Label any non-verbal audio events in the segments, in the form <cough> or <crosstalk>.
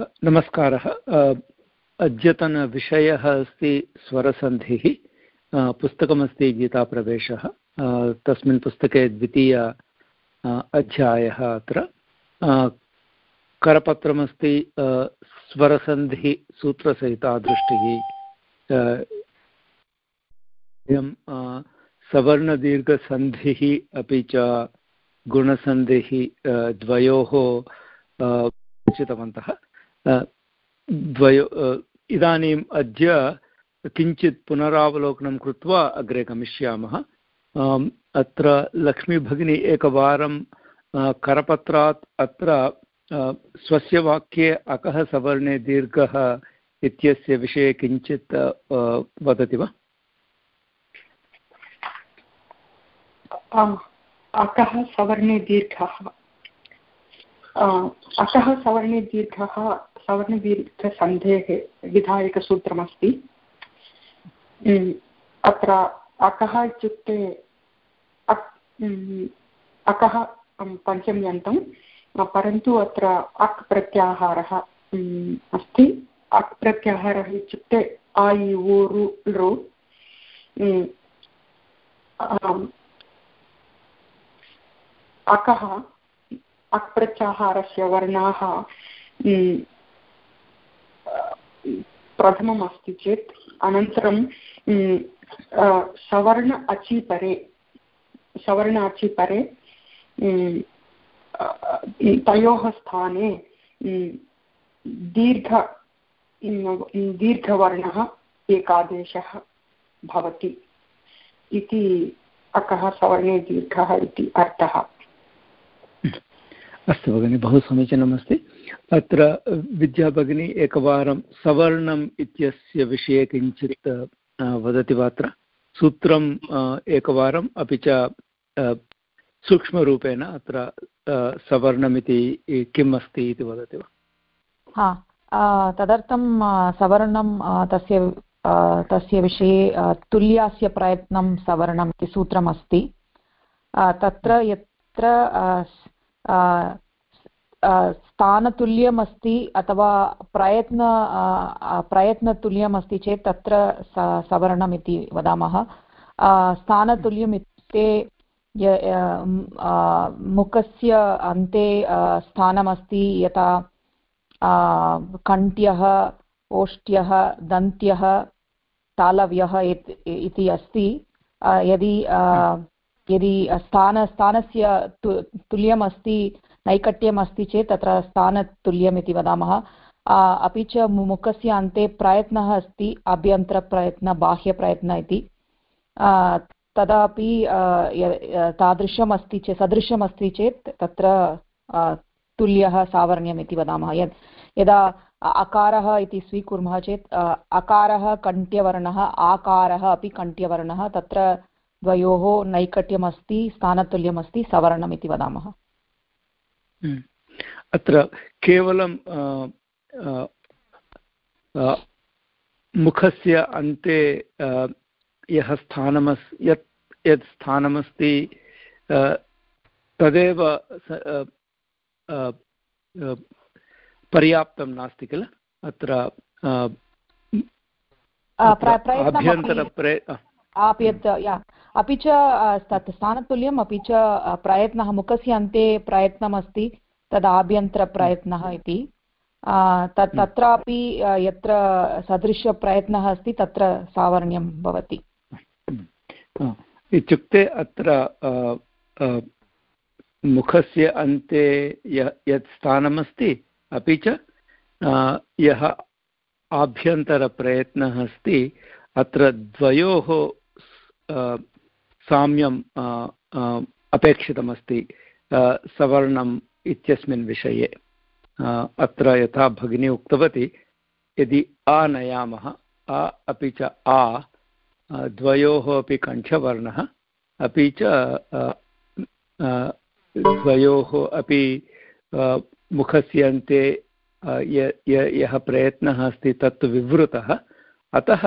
नमस्कारः। अद्यतनविषयः अस्ति स्वरसन्धिः। पुस्तकमस्ति गीताप्रवेशः। तस्मिन् पुस्तके द्वितीय अध्यायः अत्र। करपत्रमस्ति स्वरसन्धिः सूत्रसहिता इयं सवर्णदीर्घसन्धिः अपि च गुणसन्धिः द्वयोः उचितवन्तः द्वयो इदानीम् अद्य किञ्चित् पुनरावलोकनं कृत्वा अग्रे गमिष्यामः। अत्र लक्ष्मीभगिनी एकवारं करपत्रात् अत्र स्वस्य वाक्ये अकः सवर्णे दीर्घः इत्यस्य विषये किञ्चित् वदति वा? अकः सवर्णे दीर्घः। अतः सवर्णे दीर्घः सवर्णदीर्घसन्धेः विधायकसूत्रमस्ति। अत्र अकः इत्युक्ते अकः पञ्चम्यन्तं परन्तु अत्र अक् प्रत्याहारः अस्ति। अक् प्रत्याहारः इत्युक्ते इ उ रु लृ अकः अक्प्रत्याहारस्य वर्णाः प्रथमम् अस्ति चेत् अनन्तरं सवर्ण अचिपरे सवर्ण अचिपरे तयोः स्थाने दीर्घ दीर्घवर्णः एकादेशः भवति इति अकः सवर्णे दीर्घः इति अर्थः। अस्तु भगिनि, बहु समीचीनमस्ति। अत्र विद्याभगिनी एकवारं सवर्णम् इत्यस्य विषये किञ्चित् वदति वा अत्र सूत्रम् एकवारम् अपि च सूक्ष्मरूपेण अत्र सवर्णमिति किम् अस्ति इति वदति वा? तदर्थं सवर्णं तस्य तस्य विषये तुल्यास्य प्रयत्नं सवर्णम् इति सूत्रमस्ति। तत्र यत्र स्थानतुल्यमस्ति अथवा प्रयत्न प्रयत्नतुल्यम् अस्ति चेत् तत्र सवर्णम् इति वदामः स्थानतुल्यम् इत्युक्ते मुखस्य अन्ते स्थानमस्ति यथा कण्ठ्यः ओष्ट्यः दन्त्यः तालव्यः इति अस्ति यदि यदि स्थान स्थानस्य तुल्यम् अस्ति नैकट्यम् अस्ति चेत् तत्र स्थानतुल्यम् इति वदामः अपि च मुखस्य अन्ते प्रयत्नः अस्ति, अभ्यन्तरप्रयत्न, बाह्यप्रयत्न इति। तदापि तादृशम् अस्ति चेत् सदृशम् अस्ति चेत् तत्र तुल्यः सावर्ण्यम् इति वदामः। यत् यदा अकारः इति स्वीकुर्मः चेत् अकारः कण्ठ्यवर्णः, आकारः अपि कण्ठ्यवर्णः, तत्र द्वयोः नैकट्यमस्ति स्थानतुल्यमस्ति सवर्णम् इति वदामः। हम्म। अत्र केवलं मुखस्य अन्ते यः स्थानमस् यत् यत् स्थानमस्ति तदेव पर्याप्तं नास्ति किल? अत्र अभ्यन्तरप्रे आप्यत् अपि च तत् स्थानतुल्यम् अपि च प्रयत्नः मुखस्य अन्ते प्रयत्नमस्ति तद् आभ्यन्तरप्रयत्नः इति तत् हम्म। तत्रापि यत्र सदृशप्रयत्नः अस्ति तत्र सावर्ण्यं भवति हम्म। इत्युक्ते अत्र मुखस्य अन्ते यत् स्थानमस्ति अपि च यः आभ्यन्तरप्रयत्नः अस्ति अत्र द्वयोः साम्यं अपेक्षितमस्ति सवर्णम् इत्यस्मिन् विषये। अत्र यथा भगिनी उक्तवती, यदि आ नयामः अ अपि च आ द्वयोः अपि कण्ठवर्णः, अपि च द्वयोः अपि मुखस्य अन्ते यः प्रयत्नः अस्ति तत् विवृतः, अतः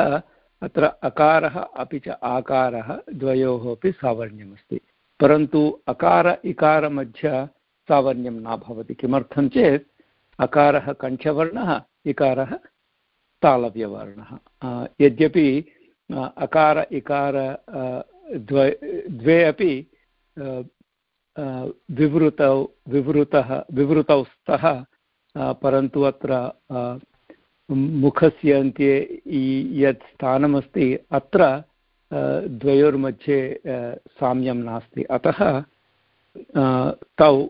अत्र अकारः अपि च आकारः द्वयोः अपि सावर्ण्यमस्ति। परन्तु अकार इकारमध्य सावर्ण्यं न भवति। किमर्थं चेत् अकारः कण्ठवर्णः, इकारः तालव्यवर्णः। यद्यपि अकार, इकार द्वे द्वे अपि विवृतौ, विवृतः, विवृतौ स्तः परन्तु अत्र मुखस्य अन्त्ये यत् स्थानमस्ति, अत्र द्वयोर्मध्ये साम्यं नास्ति। अतः तौ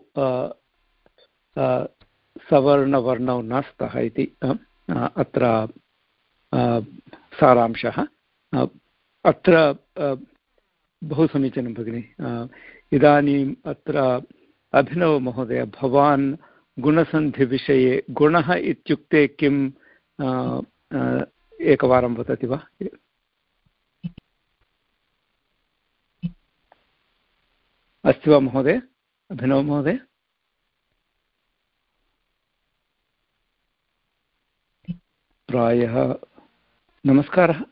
सवर्णवर्णौ न स्तः इति अत्र सारांशः। अत्र बहु समीचीनं भगिनि। इदानीम् अत्र अभिनवमहोदय, भवान् गुणसन्धिविषये गुणः इत्युक्ते किम्? एकवारं वदति वा? अस्ति वा महोदय? अभिनवमहोदय प्रायः नमस्कारः।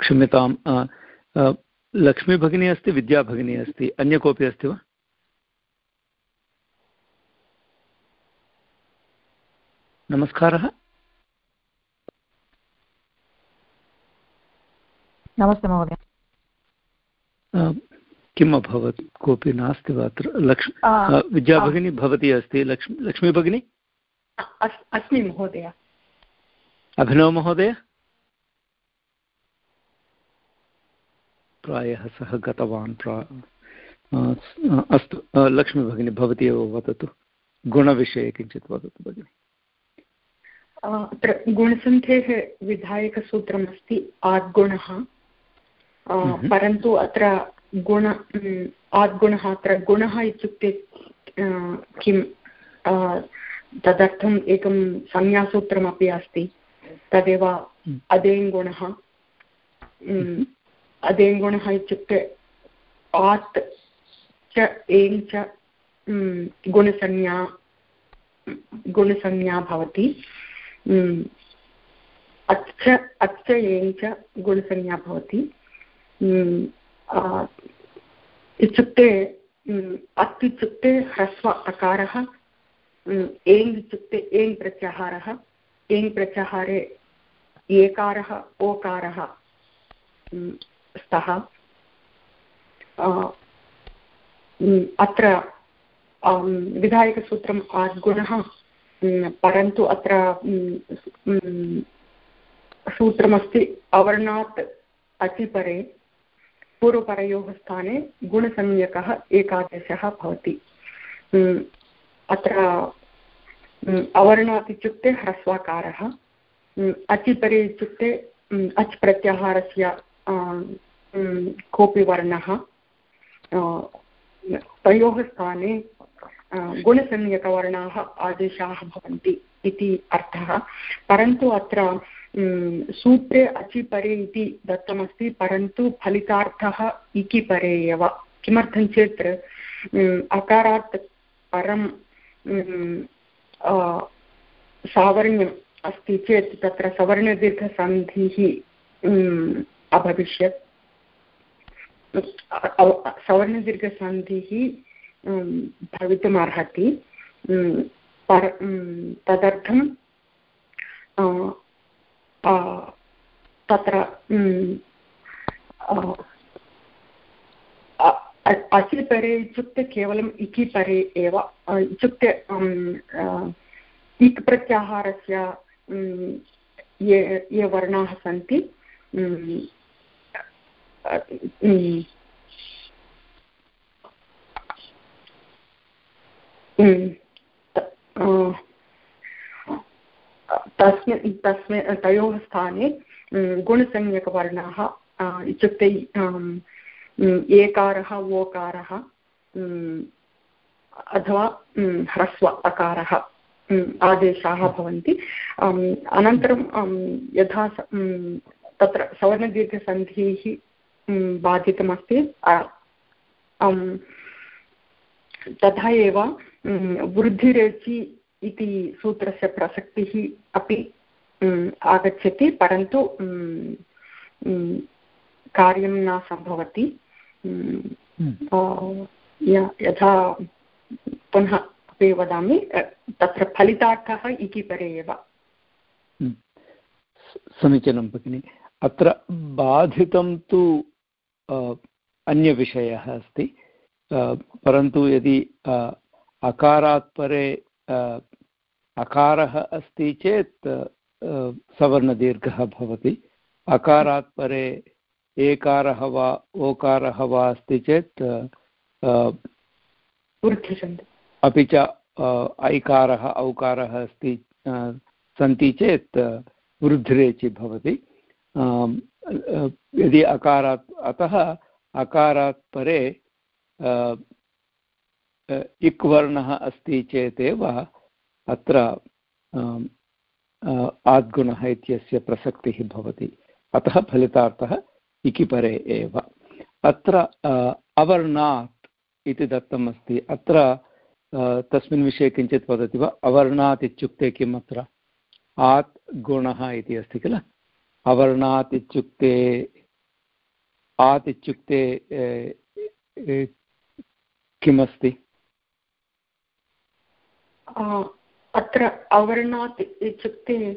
क्षम्यतां लक्ष्मीभगिनी अस्ति, विद्याभगिनी अस्ति, अन्य कोऽपि अस्ति वा? नमस्कारः। नमस्ते महोदय। किम् अभवत्? कोऽपि नास्ति वा अत्र? लक्ष्मी विद्याभगिनी भवती अस्ति? लक्ष्मी लक्ष्मीभगिनी अस्मि महोदय। अभिनवमहोदय प्रायः सः गतवान् प्रा अस्तु। लक्ष्मीभगिनी भवती एव वदतु। गुणविषये किञ्चित् वदतु भगिनि। अत्र गुणसन्धेः विधायकसूत्रमस्ति आद्गुणः। हम्म। परन्तु अत्र गुण आद्गुणः अत्र गुणः इत्युक्ते किं तदर्थम् एकं संज्ञासूत्रमपि अस्ति। तदेव हम्म। अदेङ्गुणः। अदेङ्गुणः इत्युक्ते आत् च एङ् च गुणसंज्ञा गुणसंज्ञा भवति। अच्च अच्च एङ् च गुणसंज्ञा भवति। इत्युक्ते अत् इत्युक्ते ह्रस्व अकारः एङ् इत्युक्ते एङ् प्रत्याहारः एङ् प्रत्याहारे एकारः, ओकारः स्तः। अत्र विधायकसूत्रम् आद्गुणः परन्तु अत्र सूत्रमस्ति अवर्णात् अतिपरे, पूर्वपरयोः स्थाने गुणसंज्ञकः एकादशः भवति। अत्र अवर्णात् इत्युक्ते ह्रस्वाकारः अतिपरे इत्युक्ते अच् प्रत्याहारस्य कोऽपि वर्णः तयोः स्थाने गुणसंज्ञकवर्णाः आदेशाः भवन्ति इति अर्थः। परन्तु अत्र सूत्रे अचिपरे इति दत्तमस्ति, परन्तु फलितार्थः इकिपरे एव। किमर्थं चेत् अकारात् परं सावर्ण्यम् अस्ति चेत् तत्र सवर्णदीर्घसन्धिः अभविष्यत्। सवर्णदीर्घसन्धिः भवितुमर्हति. पर तदर्थं तत्र अचिपरे इत्युक्ते केवलम् इकि परे एव इत्युक्ते इक् प्रत्याहारस्य ये ये वर्णाः सन्ति तस्मिन् तस्मिन् तयोः स्थाने गुणसंज्ञकवर्णाः इत्युक्ते एकारः ओकारः अथवा ह्रस्व अकारः आदेशाः भवन्ति अनन्तरं यथा तत्र सवर्णदीर्घसन्धिः बाधितमस्ति तथा एव वृद्धिरेचि इति सूत्रस्य प्रसक्तिः अपि आगच्छति परन्तु कार्यं न सम्भवति हम्म। यथा पुनः अपि वदामि तत्र फलितार्थः इति परे एव हम्म। समीचीनं भगिनि अत्र बाधितं तु अन्यविषयः अस्ति परन्तु यदि अकारात् परे अकारः अस्ति चेत् सवर्णदीर्घः भवति। अकारात् परे एकारः वा ओकारः वा अस्ति चेत् अपि च ऐकारः औकारः अस्ति सन्ति चेत् वृद्धिरेचि भवति। यदि अकारात् अतः अकारात् परे इक् वर्णः अस्ति चेदेव अत्र आद्गुणः इत्यस्य प्रसक्तिः भवति। अतः फलितार्थः इकि परे एव। अत्र अवर्णात् इति दत्तम् अस्ति अत्र तस्मिन् विषये किञ्चित् वदति वा? अवर्णात् इत्युक्ते किम् अत्र? आत् गुणः इति अस्ति किल? अवर्णात् इत्युक्ते, आत् इत्युक्ते किमस्ति? अत्र अवर्णात् इत्युक्ते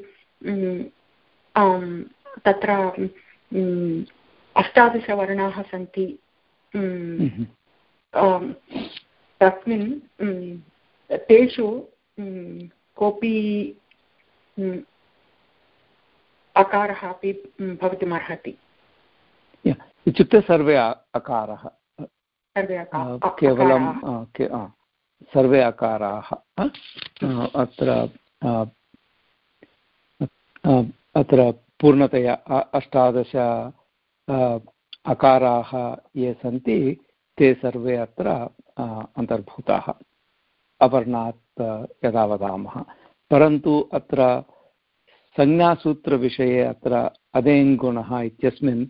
तत्र अष्टादशवर्णाः सन्ति। हम्म। तस्मिन् तेषु कोऽपि अकारः अपि भवितुमर्हति। इत्युक्ते सर्वे अकारः। केवलं सर्वे अकाराः। अत्र अत्र पूर्णतया अष्टादश अकाराः ये सन्ति ते सर्वे अत्र अन्तर्भूताः। अवर्णात् यदा वदामः। परन्तु अत्र संज्ञासूत्रविषये अत्र अदेङ्गुणः इत्यस्मिन्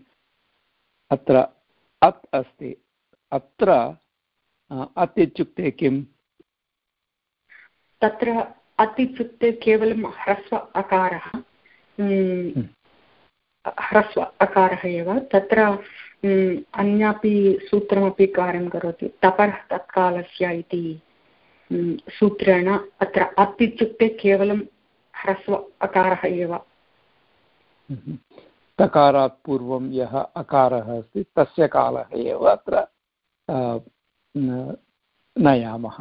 अत्र अत् अस्ति। अत्र अत् इत्युक्ते किम्? तत्र अत् इत्युक्ते केवलं ह्रस्व अकारः हम्म। ह्रस्व अकारः एव। तत्र अन्यापि सूत्रमपि कार्यं करोति। तपः तत्कालस्य इति सूत्रेण अत्र अत् इत्युक्ते केवलं ह्रस्व अकारः एव। तकारात् पूर्वं यः अकारः अस्ति तस्य कालः एव अत्र नयामः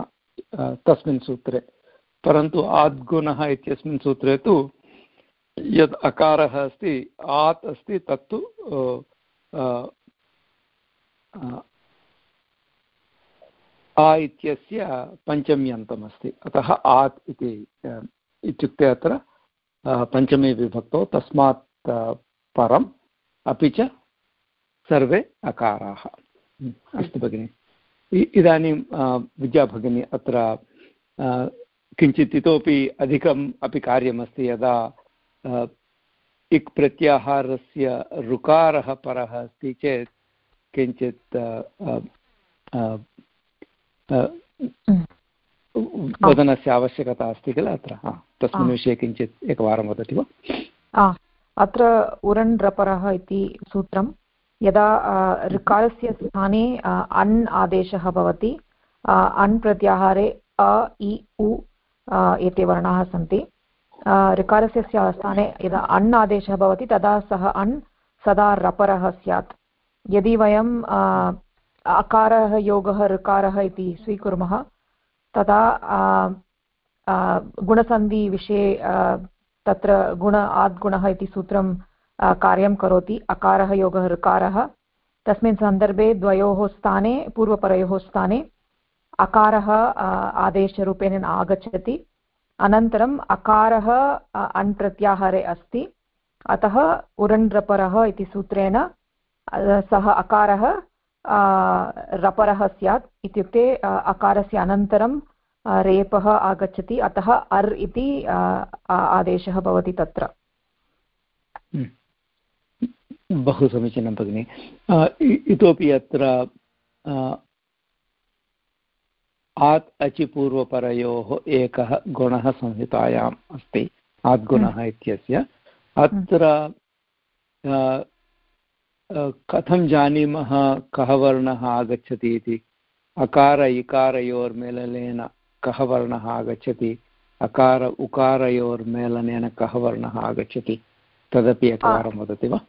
तस्मिन् सूत्रे। परन्तु आद्गुणः इत्यस्मिन् सूत्रे तु यद् अकारः अस्ति, आत् अस्ति, तत्तु आ इत्यस्य पञ्चम्यन्तमस्ति। अतः आत् इति इत्युक्ते अत्र पञ्चमे विभक्तौ तस्मात् परम्, अपि च सर्वे अकाराः। अस्तु भगिनि। इदानीं विद्याभगिनी अत्र किञ्चित् इतोपि अधिकम् अपि कार्यमस्ति यदा इक् प्रत्याहारस्य ऋकारः परः अस्ति चेत् किञ्चित् वदनस्य आवश्यकता अस्ति किल अत्र? तस्मिन् विषये किञ्चित् एकवारं वदति वा? अत्र उरण् रपरः इति सूत्रं यदा ऋकारस्य स्थाने अण् आदेशः भवति अण् प्रत्याहारे अ, इ, उ एते वर्णाः सन्ति। ऋकारस्य स्थाने यदा अण् आदेशः भवति, तदा सः अण् सदा रपरः स्यात्। यदि वयं अकारः, योगः, ऋकारः इति स्वीकुर्मः, तदा गुणसन्धिविषये तत्र गुण, आद्गुणः इति सूत्रं कार्यं करोति, अकारः, योगः, ऋकारः। तस्मिन् सन्दर्भे द्वयोः स्थाने, पूर्वपरयोः स्थाने अकारः आदेशरूपेण आगच्छति अनन्तरम् अकारः अण् प्रत्याहारे अस्ति। अतः उरण्ड्रपरः इति सूत्रेण सः अकारः रपरः स्यात्। इत्युक्ते अकारस्य अनन्तरं रेपः आगच्छति। अतः अर् इति आदेशः भवति तत्र। हम्म। बहु समीचीनं भगिनि। इतोपि अत्र आत् अचिपूर्वपरयोः एकः गुणः संहितायाम् अस्ति। आद्गुणः हम्म। इत्यस्य। अत्र कथं जानीमः कः वर्णः आगच्छति इति? अकार इकारयोर्मेलनेन कः वर्णः आगच्छति? अकार उकारयोर्मेलनेन कः वर्णः आगच्छति? तदपि एकवारं वदति वा?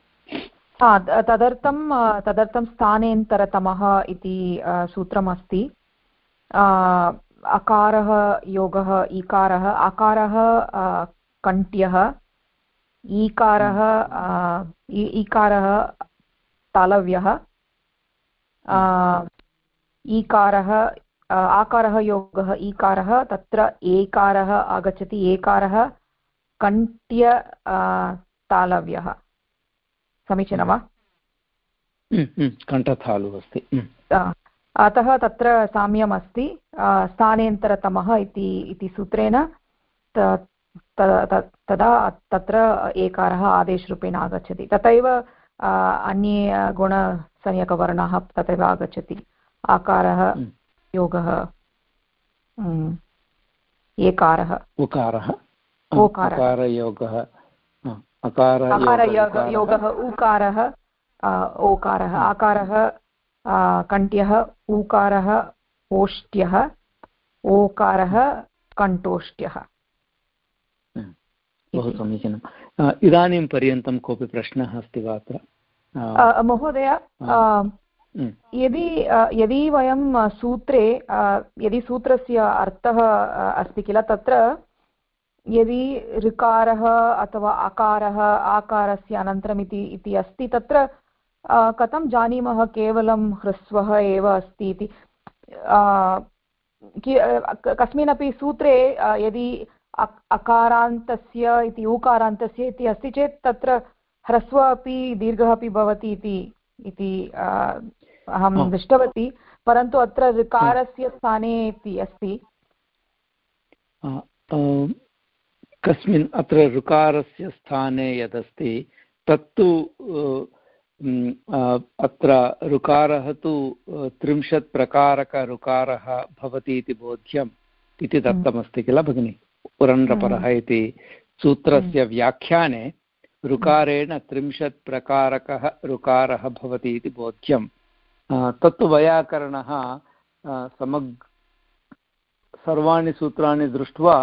तदर्थं तदर्थं स्थानेन्तरतमः इति सूत्रमस्ति. अकारः योगः ईकारः आकारः कण्ठ्यः ईकारः ईकारः तालव्यः ईकारः आकारः योगः ईकारः तत्र एकारः आगच्छति एकारः कण्ठ्य तालव्यः। समीचीनं वा? हम्म, हम्म, अस्ति। हम्म। अतः तत्र साम्यम् अस्ति। स्थानेन्तरतमः इति सूत्रेण तदा तत्र एकारः आदेशरूपेण आगच्छति। तथैव अन्ये गुणसंज्ञकवर्णाः तथैव आगच्छति। आकारः योगः एकारः। उकारः। ओकारयोगः योगः उकारः ओकारः आकारः कण्ठ्यः ऊकारः ओष्ट्यः ओकारः कण्ठोष्ट्यः। बहु समीचीनम्। इदानीं पर्यन्तं कोऽपि प्रश्नः अस्ति वा अत्र? महोदय यदि यदि वयं सूत्रे यदि सूत्रस्य अर्थः अस्ति किल तत्र यदि ऋकारः अथवा अकारः आकारस्य अनन्तरम् इति इति अस्ति तत्र कथं जानीमः? केवलं ह्रस्वः एव अस्ति इति। कस्मिन्नपि सूत्रे यदि अकारान्तस्य इति ऊकारान्तस्य इति अस्ति चेत् तत्र ह्रस्व अपि दीर्घः अपि भवति इति अहं दृष्टवती। परन्तु अत्र ऋकारस्य स्थाने इति अस्ति। कस्मिन् अत्र ऋकारस्य स्थाने यदस्ति तत्तु अत्र ऋकारः तु त्रिंशत् प्रकारकऋकारः भवति इति बोध्यम् इति दत्तमस्ति किल भगिनि? पुरन्द्रपरः इति सूत्रस्य व्याख्याने ऋकारेण त्रिंशत् प्रकारकः ऋकारः भवति इति बोध्यं तत्तु वैयाकरणः समग् सर्वाणि सूत्राणि दृष्ट्वा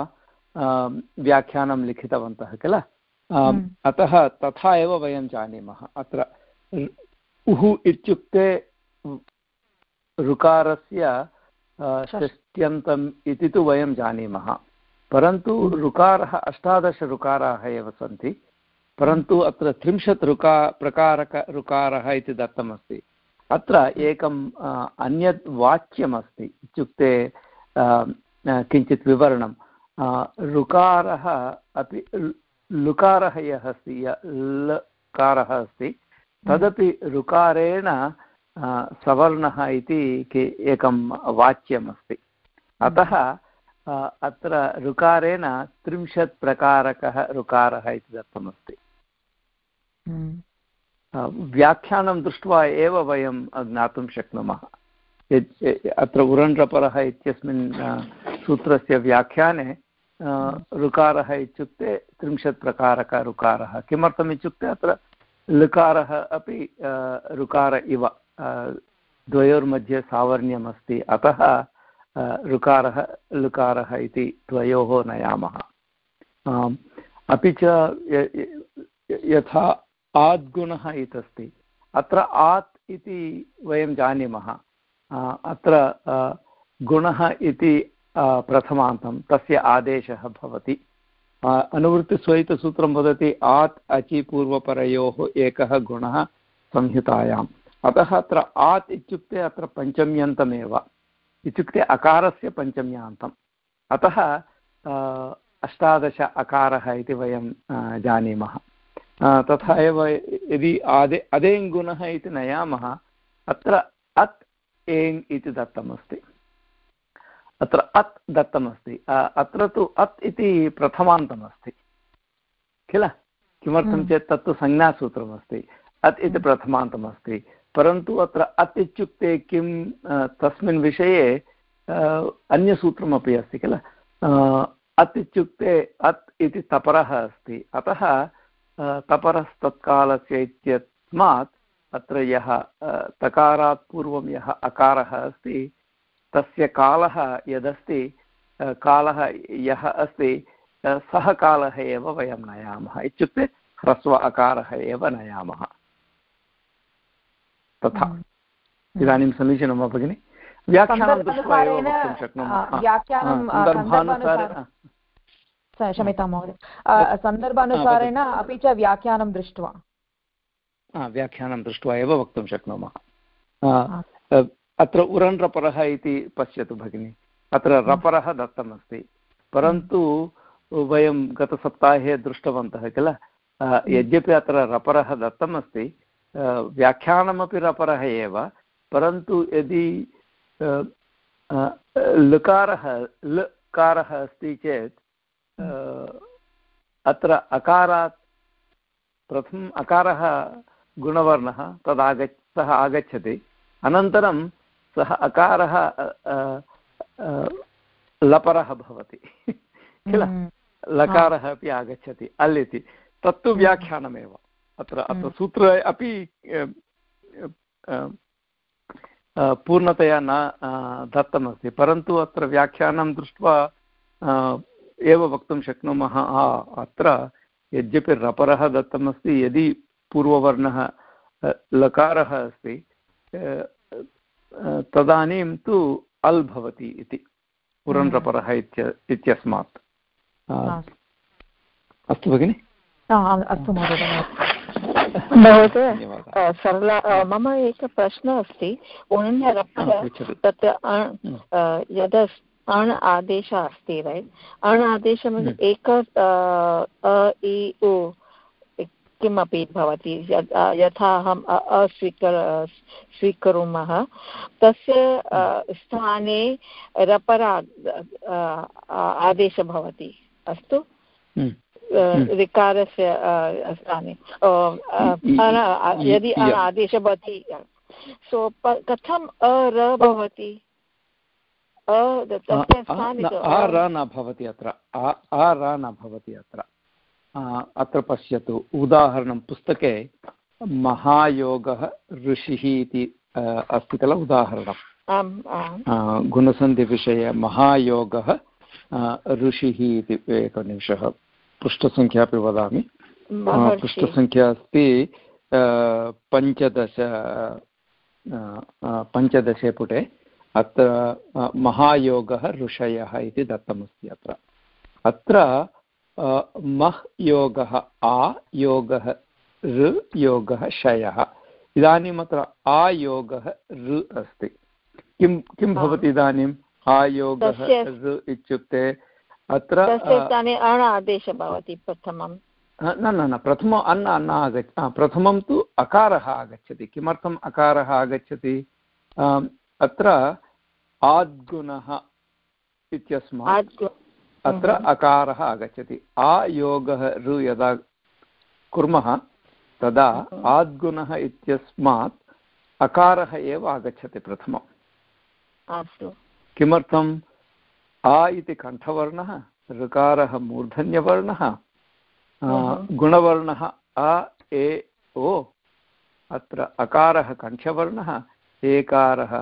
व्याख्यानं लिखितवन्तः किल? हम्म। अतः तथा एव वयं जानीमः। अत्र उः इत्युक्ते ऋकारस्य षष्ट्यन्तम् इति तु वयं जानीमः। परन्तु ऋकारः अष्टादश ऋकाराः एव सन्ति। परन्तु अत्र त्रिंशत् ऋका प्रकारक ऋकारः इति दत्तमस्ति। अत्र एकम् अन्यत् वाच्यमस्ति। इत्युक्ते किञ्चित् विवरणं ऋकारः अपि लुकारः यः अस्ति लकारः अस्ति तदपि ऋकारेण सवर्णः इति एकं वाच्यमस्ति। अतः अत्र ऋकारेण त्रिंशत् प्रकारकः ऋकारः इति दत्तमस्ति। हम्म। व्याख्यानं दृष्ट्वा एव वयं ज्ञातुं शक्नुमः। अत्र उरण्ड्रपरः इत्यस्मिन् सूत्रस्य व्याख्याने ऋकारः इत्युक्ते त्रिंशत् प्रकारकः ऋकारः। किमर्थम् इत्युक्ते अत्र लकारः अपि ऋकार इव द्वयोर्मध्ये सावर्ण्यमस्ति। अतः ऋकारः लुकारः इति द्वयोः नयामः। अपि च यथा आद्गुणः इत्यस्ति अत्र आत् इति वयं जानीमः। अत्र गुणः इति प्रथमान्तं, तस्य आदेशः भवति। अनुवृत्तिस्वैतसूत्रं वदति, आत् अचि पूर्वपरयोः एकः गुणः संहितायाम् अतः अत्र आत् इत्युक्ते अत्र पञ्चम्यन्तमेव, इत्युक्ते अकारस्य पञ्चम्यान्तम् अतः अष्टादश अकारः इति वयं जानीमः। तथा एव यदि आदे, अदेङ्गुणः इति नयामः, अत्र अत् एङ् इति दत्तमस्ति। अत्र अत् दत्तमस्ति। अत्र तु अत् इति प्रथमान्तमस्ति। किल? किमर्थं। चेत् तत्तु संज्ञासूत्रमस्ति। अत् इति प्रथमान्तमस्ति। परन्तु अत्र अत् इत्युक्ते किं तस्मिन् विषये अन्यसूत्रमपि अस्ति किल? अत् इत्युक्ते अत् इति तपरः अस्ति। अतः तपरस्तत्कालस्य इत्यस्मात् अत्र यः तकारात् पूर्वं यः अकारः अस्ति तस्य कालः यदस्ति कालः यः अस्ति सः कालः एव वयं नयामः इत्युक्ते ह्रस्व अकारः एव नयामः। तथा। इदानीं समीचीनं वा भगिनि? व्याख्यानं दृष्ट्वा एव वक्तुं शक्नुमः। क्षम्यतां महोदय। सन्दर्भानुसारेण अपि च व्याख्यानं दृष्ट्वा। व्याख्यानं दृष्ट्वा एव वक्तुं शक्नुमः। अत्र उरन् इति पश्यतु भगिनि। अत्र रपरः दत्तमस्ति। परन्तु वयं गतसप्ताहे दृष्टवन्तः किल? यद्यपि अत्र रपरः दत्तमस्ति व्याख्यानमपि रपरः एव परन्तु यदि लकारः लकारः अस्ति चेत् अत्र अकारात् प्रथमम् अकारः गुणवर्णः तदागच्छ सः आगच्छति। अनन्तरं सः अकारः लपरः भवति किल हम्म। लकारः अपि आगच्छति अल् इति तत्तु हम्म। व्याख्यानमेव अत्र अत्र हम्म। सूत्रे अपि पूर्णतया न दत्तमस्ति परन्तु अत्र व्याख्यानं दृष्ट्वा एव वक्तुं शक्नुमः अत्र यद्यपि रपरः दत्तमस्ति यदि पूर्ववर्णः लकारः अस्ति तदानीं तु अल् भवति इति पुरन्रपरः इत्य इत्यस्मात्। अस्तु। भगिनि। अस्तु महोदय सरला मम एकः प्रश्नः अस्ति। तत् यदा अण् आदेशः अस्ति रैट् अण् आदेशः हम्म। एक अ इ उ किमपि भवति यथा अहम् अस्वीकर स्वीकुर्मः तस्य हम्म। स्थाने रपरा आदेशः भवति अस्तु? हम्म। ऋकारस्य स्थाने यदि आदेशः भवति सो कथम् अ भवति? आ न भवति अत्र र न भवति अत्र। अत्र पश्यतु। उदाहरणं पुस्तके महायोगः ऋषिः इति अस्ति किल उदाहरणं गुणसन्धिविषये महायोगः ऋषिः इति एकनिमिषः। पृष्ठसङ्ख्या अपि वदामि पृष्ठसङ्ख्या अस्ति पञ्चदश पञ्चदशे पुटे। अत्र महायोगः ऋषयः इति दत्तमस्ति अत्र। अत्र मह् योगः आ योगः ऋ योगः शयः इदानीम् अत्र आयोगः ऋ अस्ति किं किं भवति इदानीम् आयोगः ऋ इत्युक्ते अत्र अण आदेशः भवति प्रथमं न न न प्रथमम् अन्न अन्न आगच्छ प्रथमं तु अकारः आगच्छति किमर्थम् अकारः आगच्छति अत्र आद्गुणः इत्यस्मात् अत्र अकारः आगच्छति। आयोगः ऋ यदा कुर्मः तदा आद्गुणः इत्यस्मात् अकारः एव आगच्छति प्रथमम् किमर्थम्? आ इति कण्ठवर्णः ऋकारः मूर्धन्यवर्णः गुणवर्णः अ ए ओ अत्र अकारः कण्ठवर्णः एकारः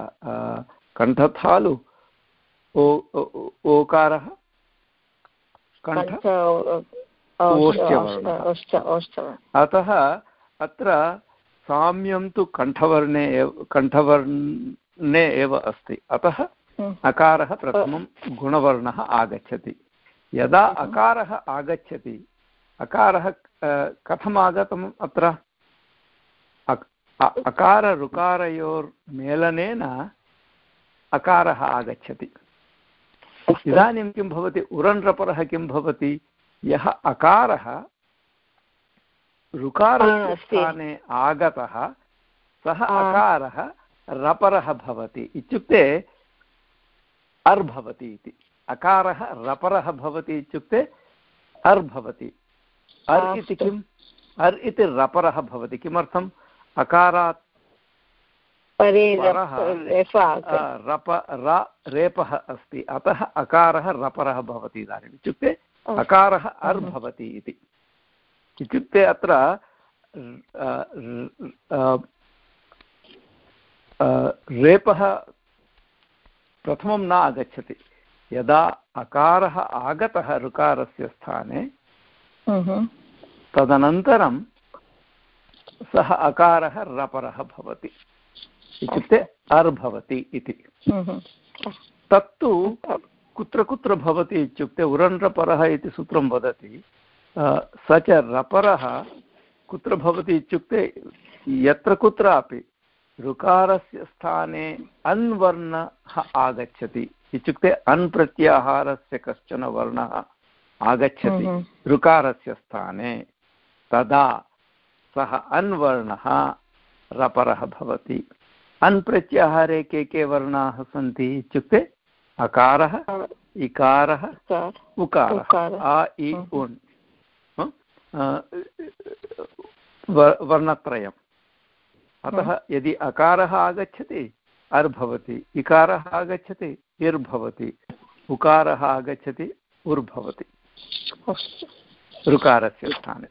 कण्ठथालु ओकारः अतः अत्र साम्यं तु कण्ठवर्णे एव कण्ठवर्णे एव अस्ति। अतः हम्म। अकारः प्रथमं गुणवर्णः आगच्छति। यदा हम्म। अकारः आगच्छति अकारः कथम् आगतम् अत्र? अकारऋकारयोर्मेलनेन अकारः आगच्छति। इदानीं किं भवति? उरण्रपरः किं भवति? यः अकारः ऋकारस्थाने आगतः सः अकारः रपरः भवति। इत्युक्ते अर् भवति इति। अकारः रपरः भवति इत्युक्ते अर् भवति। अर् इति किम्? अर् इति रपरः भवति। किमर्थम्? अकारात् रप र रेपः अस्ति। अतः अकारः रपरः भवति इदानीम्। इत्युक्ते अकारः अर् भवति इति। इत्युक्ते अत्र रेपः प्रथमं न आगच्छति। यदा अकारः आगतः ऋकारस्य स्थाने तदनन्तरं सः अकारः रपरः भवति। इत्युक्ते अर् भवति इति। तत्तु कुत्र कुत्र भवति इत्युक्ते उरण्ड्रपरः इति सूत्रं वदति। स च रपरः कुत्र भवति इत्युक्ते यत्र कुत्रापि ऋकारस्य स्थाने अन्वर्णः आगच्छति। इत्युक्ते अन् प्रत्याहारस्य कश्चन वर्णः आगच्छति ऋकारस्य स्थाने। तदा सः अन्वर्णः रपरः भवति। अन् प्रत्याहारे के के वर्णाः सन्ति इत्युक्ते अकारः इकारः उकारः आ इ उन्। वर्णत्रयम्। अतः यदि अकारः आगच्छति अर् भवति इकारः आगच्छति इर् भवति उकारः आगच्छति उर् भवति ऋकारस्य स्थाने।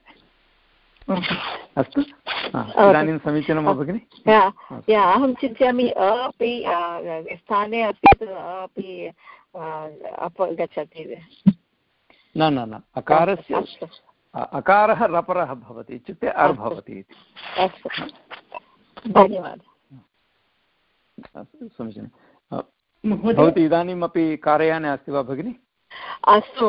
अस्तु? इदानीं समीचीनं वा भगिनि? अहं चिन्तयामि अपि स्थाने अस्ति अपि अपगच्छति न न न अकारस्य अकारः रपरः भवति इत्युक्ते अर् भवति इति. धन्यवादः. समीचीनं. भवती इदानीमपि कारयाने अस्ति वा भगिनि? अस्तु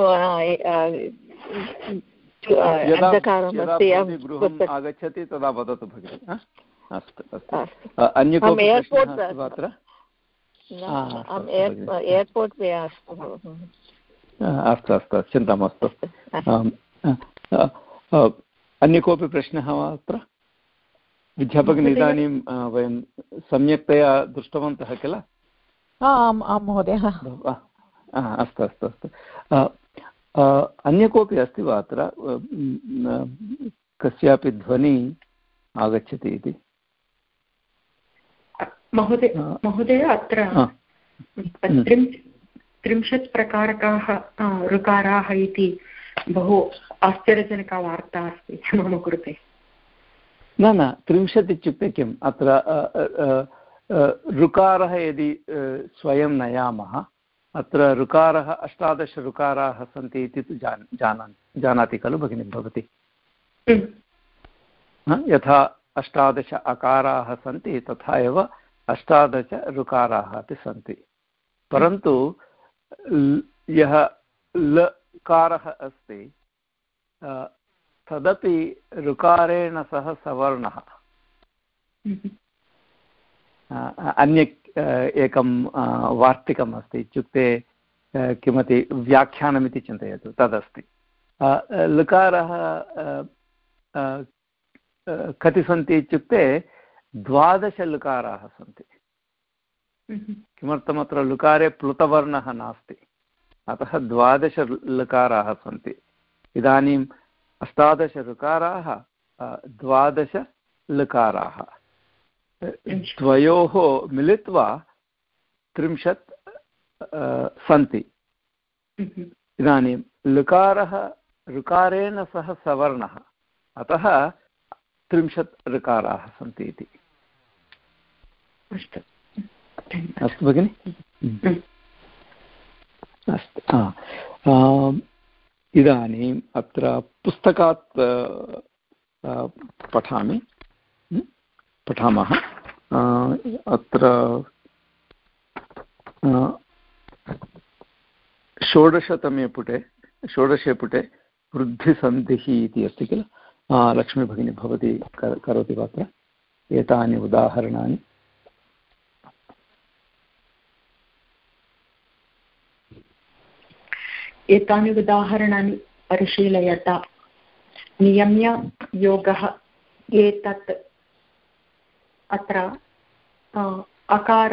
आगच्छति तदा वदतु भगिनि अस्तु अस्तु। अन्य कोऽपि अत्र? अस्तु अस्तु चिन्ता मास्तु। अन्य कोऽपि प्रश्नः वा अत्र? विद्याभगिनी इदानीं वयं सम्यक्तया दृष्टवन्तः किल? आम् आं महोदय अस्तु अस्तु अस्तु। अन्य कोऽपि अस्ति वा अत्र? कस्यापि ध्वनि आगच्छति इति? महोदय महोदय अत्र त्रिंशत् प्रकारकाः ऋकाराः इति बहु आश्चर्यजनका वार्ता अस्ति <laughs> मम कृते। न न त्रिंशत् इत्युक्ते किम्? अत्र ऋकारः यदि स्वयं नयामः अत्र ऋकारः अष्टादश ऋकाराः सन्ति इति तु जान जानान् जानाति खलु भगिनि भवती? यथा अष्टादश अकाराः सन्ति तथा एव अष्टादश ऋकाराः अपि सन्ति। परन्तु यः लकारः अस्ति तदपि ऋकारेण सह सवर्णः। अन्य एकं वार्तिकम् अस्ति इत्युक्ते किमपि व्याख्यानमिति चिन्तयतु तदस्ति। लकारः कति सन्ति इत्युक्ते द्वादशलकाराः सन्ति। किमर्थमत्र लुकारे प्लुतवर्णः नास्ति। अतः द्वादशलकाराः सन्ति। इदानीम् अष्टादशऋकाराः द्वादशलकाराः द्वयोः मिलित्वा त्रिंशत् सन्ति। इदानीं लकारः ऋकारेण सह सवर्णः। अतः त्रिंशत् ऋकाराः सन्ति इति। अस्तु। अस्तु भगिनि? अस्तु। इदानीम् अत्र पुस्तकात् पठामि। पठामः। अत्र षोडशतमे पुटे षोडशे पुटे वृद्धिसन्धिः इति अस्ति किल? लक्ष्मीभगिनी भवती करोति वा अत्र एतानि उदाहरणानि। एतानि उदाहरणानि परिशीलयता। नियम्य योगः एतत् अत्र अकार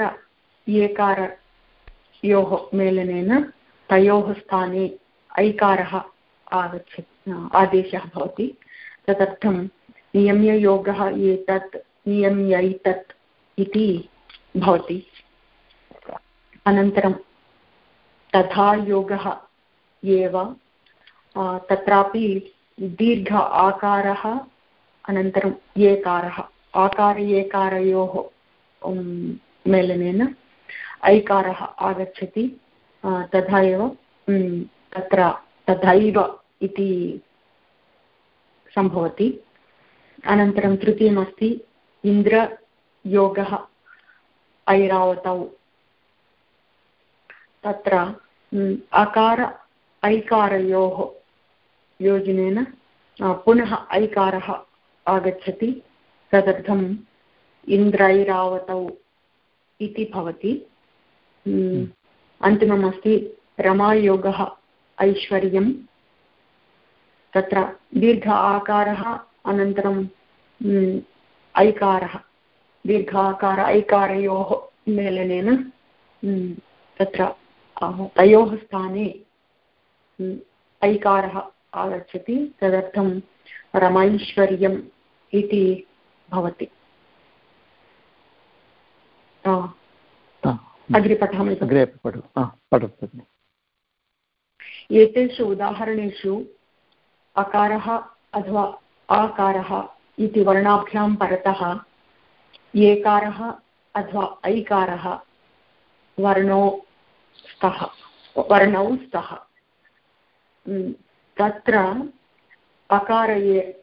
एकारयोः मेलनेन तयोः स्थाने ऐकारः आगच्छति आदेशः भवति। तदर्थं नियम्ययोगः एतत्, नियम्यैतत् इति भवति। अनन्तरं तथा योगः एव तत्रापि दीर्घ आकारः अनन्तरम् एकारः आकार एकारयोः मेलनेन ऐकारः आगच्छति। तथा एव तत्र तथैव इति सम्भवति। अनन्तरं तृतीयमस्ति, इन्द्रयोगः ऐरावतौ। तत्र अकार ऐकारयोः योजनेन पुनः ऐकारः आगच्छति। तदर्थम् इन्द्रैरावतौ इति भवति। अन्तिममस्ति रमायोगः ऐश्वर्यं। तत्र दीर्घ आकारः अनन्तरं ऐकारः। दीर्घ आकार ऐकारयोः मेलनेन तत्र तयोः स्थाने ऐकारः आगच्छति। तदर्थं रमैश्वर्यम् इति भवति। अग्रे पठामि। अग्रे पठतु। पठतु एतेषु उदाहरणेषु अकारः अथवा आकारः इति वर्णाभ्यां परतः एकारः अथवा ऐकारः वर्णो स्तः वर्णौ स्तः। तत्र अकारये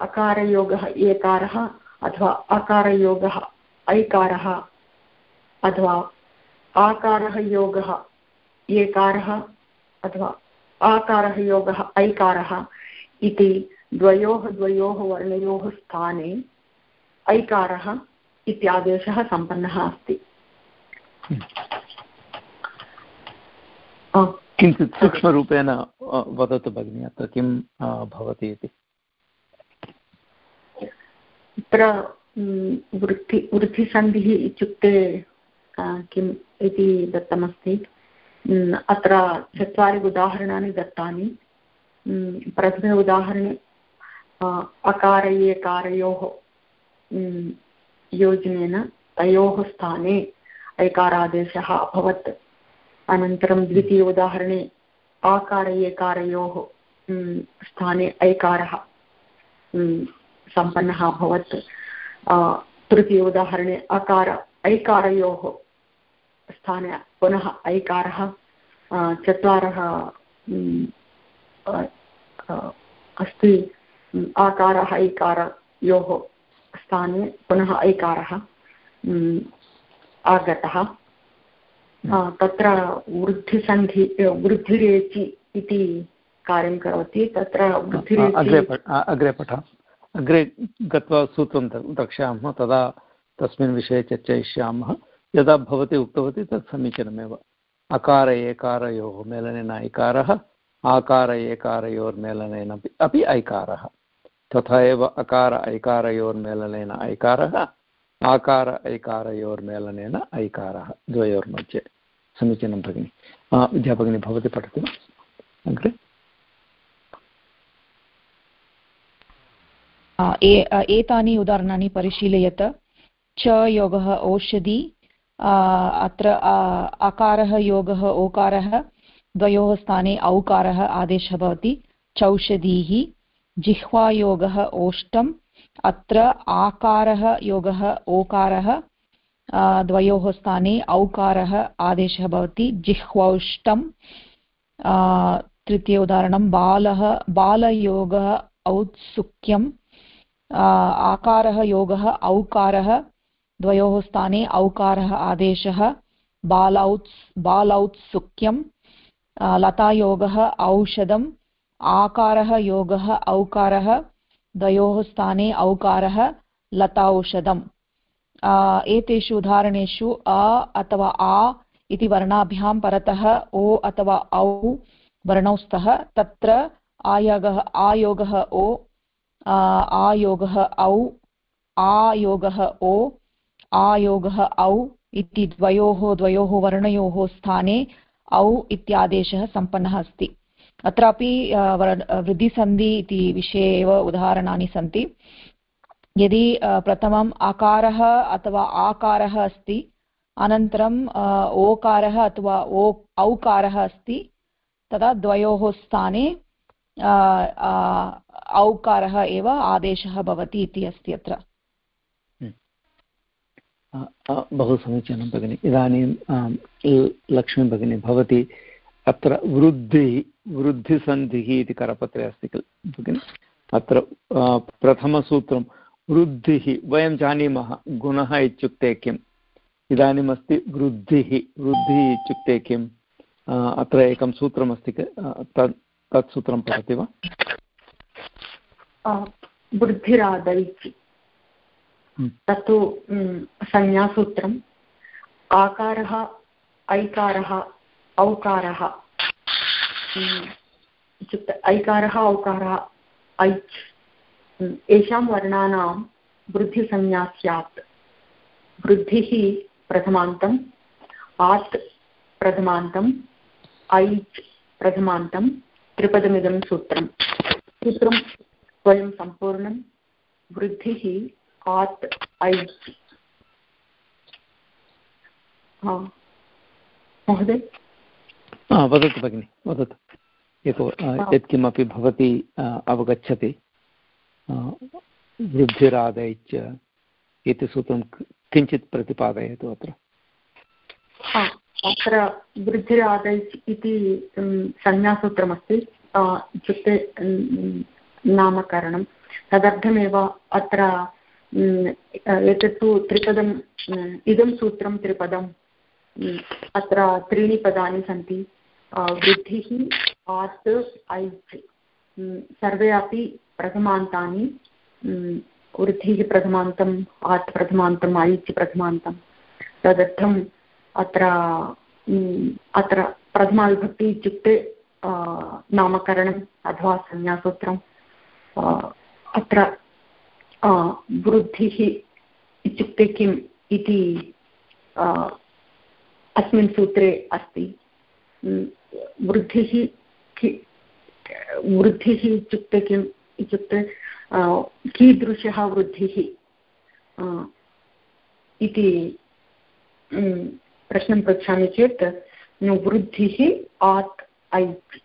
अकारयोगः, एकारः अथवा अकारयोगः, ऐकारः अथवा आकारः योगः, एकारः अथवा आकारः योगः, ऐकारः इति द्वयोः द्वयोः वर्णयोः स्थाने ऐकारः इत्यादेशः सम्पन्नः अस्ति। किञ्चित् सूक्ष्मरूपेण वदतु भगिनि, अत्र किं भवति इति। तत्र वृद्धि वृद्धिसन्धिः इत्युक्ते किम् इति दत्तमस्ति। अत्र चत्वारि उदाहरणानि दत्तानि। प्रथमे उदाहरणे अकारयेकारयोः योजनेन तयोः स्थाने ऐकारादेशः अभवत्। अनन्तरं द्वितीय उदाहरणे, आकारयेकारयोः स्थाने ऐकारः। सम्पन्नः अभवत् तृतीय उदाहरणे अकार ऐकारयोः स्थाने पुनः ऐकारः चत्वारः अस्ति आकारः ऐकारयोः स्थाने पुनः ऐकारः आगतः। तत्र वृद्धिसन्धि वृद्धिरेचि इति कार्यं करोति तत्र वृद्धिरेचि अग्रे पठ। अग्रे गत्वा सूत्रं द्रक्ष्यामः, तदा तस्मिन् विषये चर्चयिष्यामः। यदा भवती उक्तवती तत् समीचीनमेव। अकार एकारयोः मेलनेन ऐकारः, आकार एकारयोर्मेलनेन अपि ऐकारः। तथा एव अकार ऐकारयोर्मेलनेन ऐकारः, आकार ऐकारयोर्मेलनेन ऐकारः, द्वयोर्मध्ये। समीचीनं भगिनि। विद्याभगिनी, भवती पठति। वा अग्रे। एतानि उदाहरणानि परिशीलयत। च, योगः, औषधि। अत्र अकारः योगः, ओकारः। द्वयोः स्थाने औकारः आदेशः भवति। चौषधीः। जिह्वायोगः ओष्टम् अत्र, आकारः, योगः, ओकारः। द्वयोः स्थाने औकारः आदेशः भवति। जिह्वौष्टम् तृतीय उदाहरणं, बालः, बालयोगः औत्सुक्यम्। आकारः योगः, औकारः, द्वयोः स्थाने औकारः आदेशः बालौत्स् बालौत्सुक्यं लतायोगः, औषधम्, आकारः योगः, औकारः, द्वयोः स्थाने औकारः लताौषधम् एतेषु उदाहरणेषु अ अथवा आ इति वर्णाभ्यां परतः ओ अथवा औ वर्णौ स्तः तत्र आयोगः आयोगः ओ आयोगः औ, आयोगः ओ, आयोगः औ इति द्वयोः द्वयोः वर्णयोः स्थाने औ इत्यादेशः सम्पन्नः अस्ति। अत्रापि वृद्धिसन्धि इति विषये एव उदाहरणानि सन्ति। यदि प्रथमम् अकारः अथवा आकारः अस्ति, अनन्तरम् ओकारः अथवा ओ, औकारः अस्ति, तदा द्वयोः स्थाने औकारः एव आदेशः भवति इति अस्ति अत्र। बहु समीचीनं भगिनि। इदानीं लक्ष्मी भगिनी, भवती अत्र वृद्धि, वृद्धिसन्धिः इति करपत्रे अस्ति किल भगिनि? अत्र प्रथमसूत्रं, वृद्धिः, वयं जानीमः गुणः इत्युक्ते किम्? इदानीम् अस्ति वृद्धिः वृद्धिः इत्युक्ते किम्? अत्र एकं सूत्रमस्ति तत् तत् सूत्रं पठति वा? वृद्धिरादैः हम्म। तत्तु संज्ञासूत्रम् आकारः ऐकारः औकारः। इत्युक्ते ऐकारः औकारः ऐच्। येषां वर्णानां वृद्धिसंज्ञा स्यात्। वृद्धिः प्रथमान्तम् आत् प्रथमान्तम् ऐच् प्रथमान्तं त्रिपदमिदं सूत्रं सूत्रं स्वयं सम्पूर्णं। वृद्धिः आत् ऐच् महोदय? वदतु भगिनि वदतु। एको यत्किमपि भवती अवगच्छति वृद्धिरादैच् इति सूत्रं किञ्चित् प्रतिपादयतु अत्र। अत्र वृद्धिरादैच् इति संज्ञासूत्रमस्ति इत्युक्ते नामकरणं। तदर्थमेव अत्र एतत् तु त्रिपदम् इदं सूत्रं त्रिपदम् अत्र त्रीणि पदानि सन्ति। वृद्धिः, आत् ऐच् सर्वे अपि प्रथमान्तानि। वृद्धिः प्रथमान्तम् आत् प्रथमान्तम् ऐच् प्रथमान्तं। तदर्थम् अत्र अत्र प्रथमाविभक्ति इत्युक्ते नामकरणम् अथवा संज्ञासूत्रम् अत्र वृद्धिः इत्युक्ते किम् इति अस्मिन् सूत्रे अस्ति। वृद्धिः वृद्धिः इत्युक्ते किम् इत्युक्ते कीदृशः वृद्धिः इति प्रश्नं पृच्छामि चेत् वृद्धिः आत् ऐच्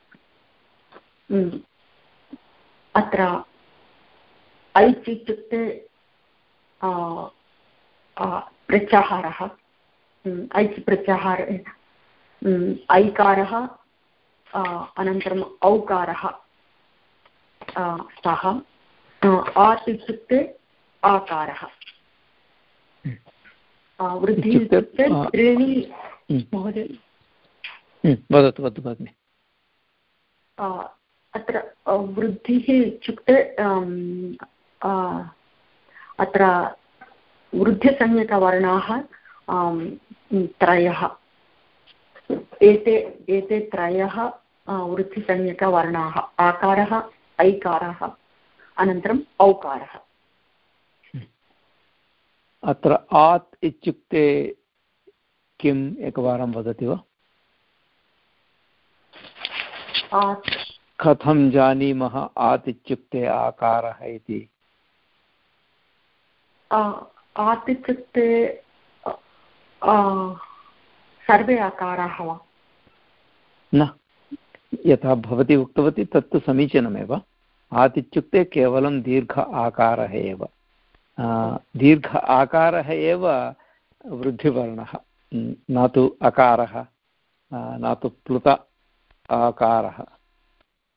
अत्र ऐच् इत्युक्ते प्रत्याहारः ऐच् प्रत्याहार ऐकारः अनन्तरम् औकारः स्तः आत् इत्युक्ते आकारः। वृद्धिः इत्युक्ते त्रीणि महोदय। वदतु वदतु भगिनि। अत्र वृद्धिः इत्युक्ते अत्र वृद्धिसंज्ञकवर्णाः त्रयः। एते एते त्रयः वृत्तिसंज्ञकवर्णाः आकारः ऐकारः अनन्तरम् औकारः। अत्र आत् इत्युक्ते किम् एकवारं वदति वा? कथं जानीमः आत् इत्युक्ते आकारः इति? आत् इत्युक्ते सर्वे आकाराः वा? न यथा भवती उक्तवती तत्तु समीचीनमेव। आत् इत्युक्ते केवलं दीर्घ आकारः एव। दीर्घ आकारः एव वृद्धिवर्णः न तु अकारः न तु प्लुत आकारः।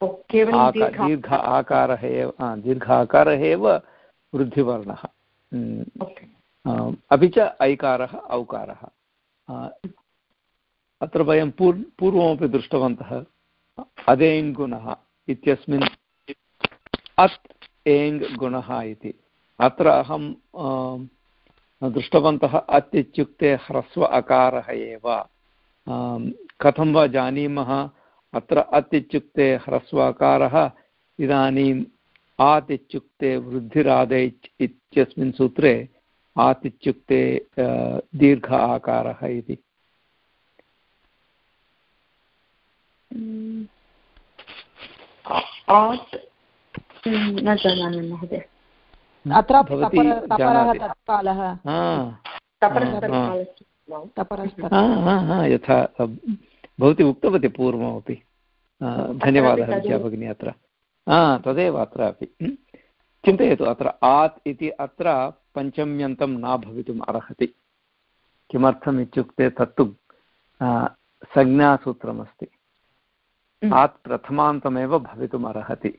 दीर्घ आकारः। एव दीर्घ आकारः एव वृद्धिवर्णः। अपि च ऐकारः औकारः। अत्र वयं पूर् पूर्वमपि दृष्टवन्तः अदेङ् गुणः इत्यस्मिन् अत् एङ् गुणः इति। अत्र अहं दृष्टवन्तः अत् इत्युक्ते ह्रस्व अकारः एव। कथं वा जानीमः? अत्र अत् इत्युक्ते ह्रस्व अकारः, इदानीम् आत् इत्युक्ते वृद्धिरादैच् इत्यस्मिन् सूत्रे आत् इत्युक्ते दीर्घ आकारः इति। न जानामि महोदय। अत्र तत्कालः। यथा भवती उक्तवती पूर्वमपि। धन्यवादः विद्या भगिनी अत्र। तदेव अत्रापि चिन्तयतु अत्र आत् इति अत्र पञ्चम्यन्तं न भवितुम् अर्हति। किमर्थम् इत्युक्ते तत्तु संज्ञासूत्रमस्ति। आत् प्रथमान्तमेव भवितुम् अर्हति।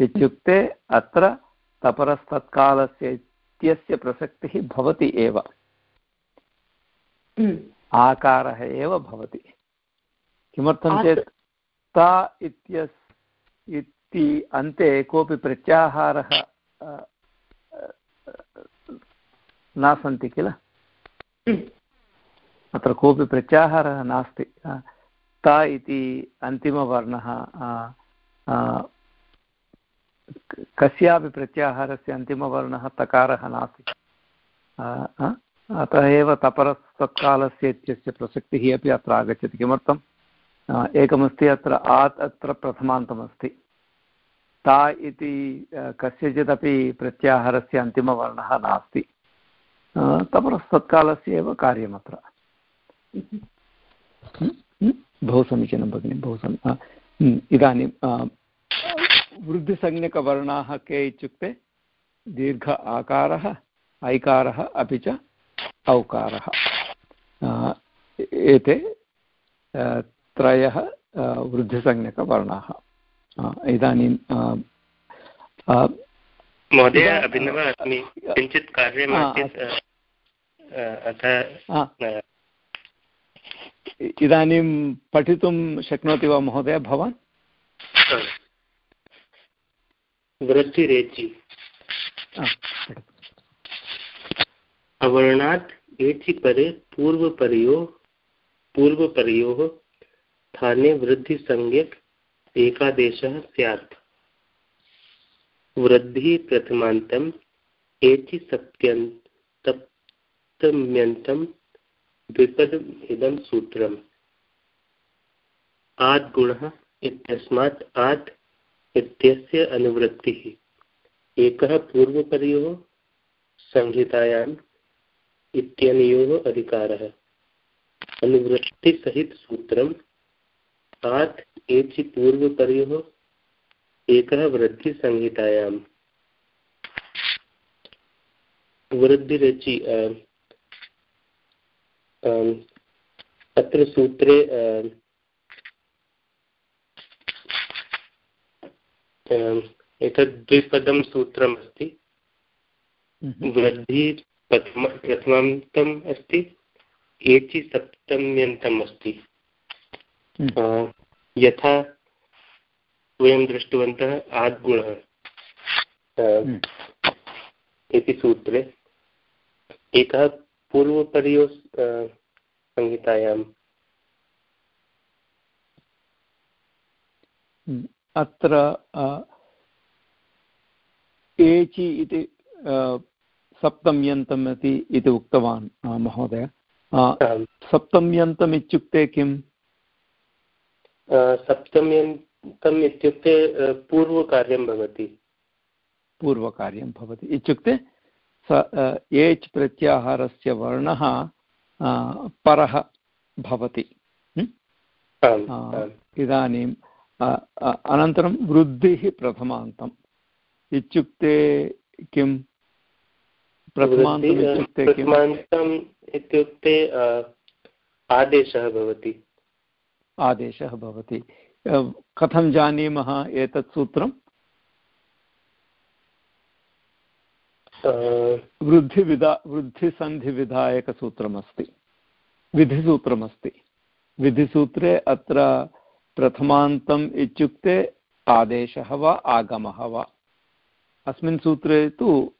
इत्युक्ते अत्र तपरस्तत्कालस्य इत्यस्य प्रसक्तिः भवति एव। आकारः एव भवति। किमर्थं चेत् ता इत्यस् इति अन्ते कोऽपि प्रत्याहारः न सन्ति किल? अत्र कोऽपि प्रत्याहारः नास्ति। ता इति अन्तिमवर्णः कस्यापि प्रत्याहारस्य अन्तिमवर्णः तकारः नास्ति। अतः एव तपरस्तत्कालस्य इत्यस्य प्रसक्तिः अपि अत्र आगच्छति। किमर्थम् एकमस्ति अत्र आत् अत्र प्रथमान्तमस्ति। ता इति कस्यचिदपि प्रत्याहारस्य अन्तिमवर्णः नास्ति। तपरस्तत्कालस्य एव कार्यमत्र बहु समीचीनं भगिनि बहु समी इदानीं वृद्धिसंज्ञकवर्णाः के इत्युक्ते दीर्घ आकारः ऐकारः अपि च औकारः। एते त्रयः वृद्धिसंज्ञकवर्णाः। इदानीं महोदय अभिनव अस्मि। किञ्चित् कार्यम् अतः इदानीं पठितुं शक्नोति वा महोदय भवान्? वृद्धिरेचि अवर्णात् एचि परे पूर्वपरयोः पूर्वपरयोः स्थाने वृद्धिसंज्ञक एकादेशः स्यात्। वृद्धि प्रथमान्तम् एचि सप्त्यन्त सप्तम्यन्तं द्विपदम् इदं सूत्रम्। आद् गुणः इत्यस्मात् आद् इत्यस्य अनुवृत्तिः। एकः पूर्वपरयोः संहितायाम् इत्यनयोः अधिकारः। अनुवृत्तिसहितसूत्रम् आत् एचि पूर्वपरयोः एकः वृद्धिसंहितायाम् वृद्धिरचि अत्र सूत्रे एतद् द्विपदं सूत्रमस्ति हम्म। वृद्धि प्रथम प्रथमान्तम् अस्ति एचि सप्तम्यन्तम् अस्ति हम्म। यथा वयं दृष्टवन्तः आद्गुणः हम्म। इति सूत्रे एकः पूर्वपर्यो संहितायाम् अत्र एचि इति सप्तम्यन्तम् इति इति उक्तवान् महोदय. सप्तम्यन्तम् इत्युक्ते किम्? सप्तम्यन्तम् इत्युक्ते पूर्वकार्यं भवति। पूर्वकार्यं भवति। इत्युक्ते स एच् प्रत्याहारस्य वर्णः परः भवति। इदानीं अनन्तरं वृद्धिः प्रथमान्तम् इत्युक्ते किम् प्रथमान्तम् इत्युक्ते आदेशः भवति। आदेशः भवति। कथं जानीमः एतत् सूत्रम् वृद्धिविधा वृद्धिसन्धिविधायकसूत्रमस्ति। विधिसूत्रमस्ति। विधिसूत्रे अत्र प्रथमान्तम् इत्युक्ते आदेशः वा आगमः वा? अस्मिन् सूत्रे तु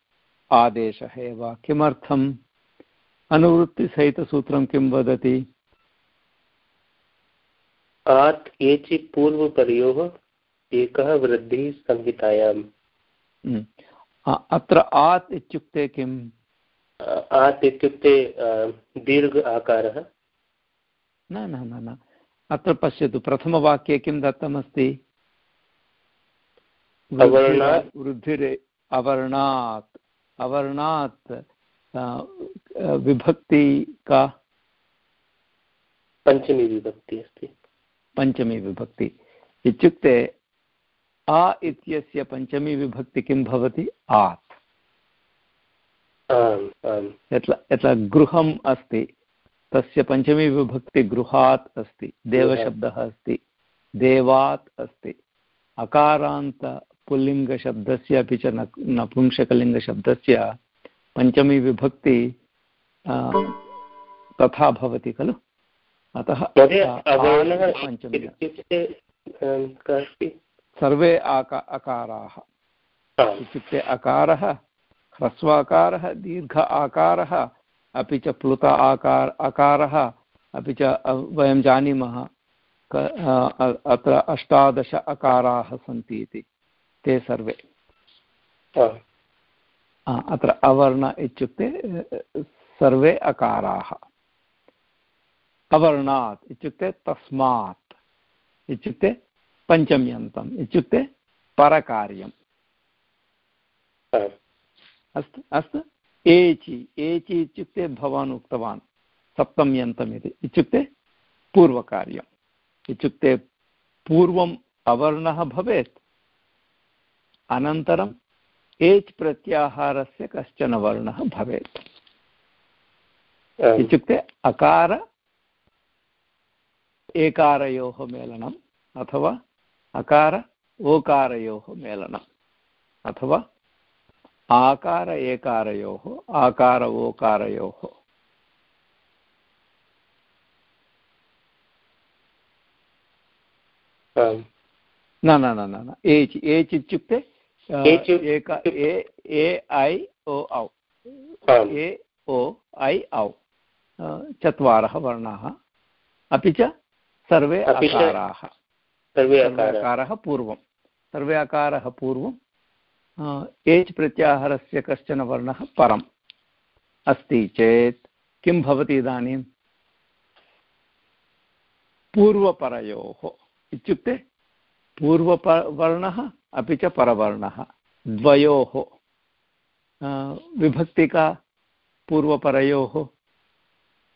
आदेशः एव। किमर्थम्? अनुवृत्तिसहितसूत्रं किं वदति? आत् एचि पूर्वपर्योः एकः वृद्धिः संहितायाम् हम्म। अत्र आत् इत्युक्ते किम्? आत् इत्युक्ते दीर्घ आकारः। न न न न। अत्र पश्यतु प्रथमवाक्ये किं दत्तमस्ति? वृद्धिरे अवर्णात्। अवर्णात् विभक्ति का? पञ्चमी विभक्ति अस्ति। पञ्चमी विभक्ति। इत्युक्ते आ इत्यस्य पञ्चमी विभक्ति किं भवति? आत्। यत्र गृहम् अस्ति। तस्य पञ्चमी विभक्ति गृहात् अस्ति देवशब्दः अस्ति देवात् अस्ति। अकारान्त पुल्लिङ्गशब्दस्य अपि च नपुंसकलिङ्गशब्दस्य पञ्चमी विभक्ति तथा भवति खलु? अतः सर्वे आका अकाराः। इत्युक्ते अकारः ह्रस्वाकारः दीर्घ आकारः अपि च प्लुत आकार अकारः अपि च वयं जानीमः अत्र अष्टादश अकाराः सन्ति इति ते सर्वे। अत्र अवर्ण इत्युक्ते सर्वे अकाराः। अवर्णात् इत्युक्ते तस्मात् इत्युक्ते पञ्चम्यन्तम् इत्युक्ते परकार्यम्। अस्तु अस्तु। एचि एचि इत्युक्ते भवान् उक्तवान् सप्तम्यन्तम् इति इत्युक्ते पूर्वकार्यम्। इत्युक्ते पूर्वम् अवर्णः भवेत् अनन्तरम् एच् प्रत्याहारस्य कश्चन वर्णः भवेत्। इत्युक्ते अकार एकारयोः मेलनम् अथवा अकार ओकारयोः मेलनम् अथवा आकार एकारयोः आकार ओकारयोः। न न न न एच् एच् इत्युक्ते एक ए ऐ ओ औ। ए ओ ऐ औ। चत्वारः वर्णाः। अपि च सर्वे अकाराः सर्वे अकारः पूर्वं। सर्वे अकारः पूर्वं। एच् प्रत्याहारस्य कश्चन वर्णः परम्? अस्ति चेत् किं भवति इदानीं? पूर्वपरयोः इत्युक्ते पूर्ववर्णः अपि च परवर्णः द्वयोः। विभक्तिका पूर्वपरयोः?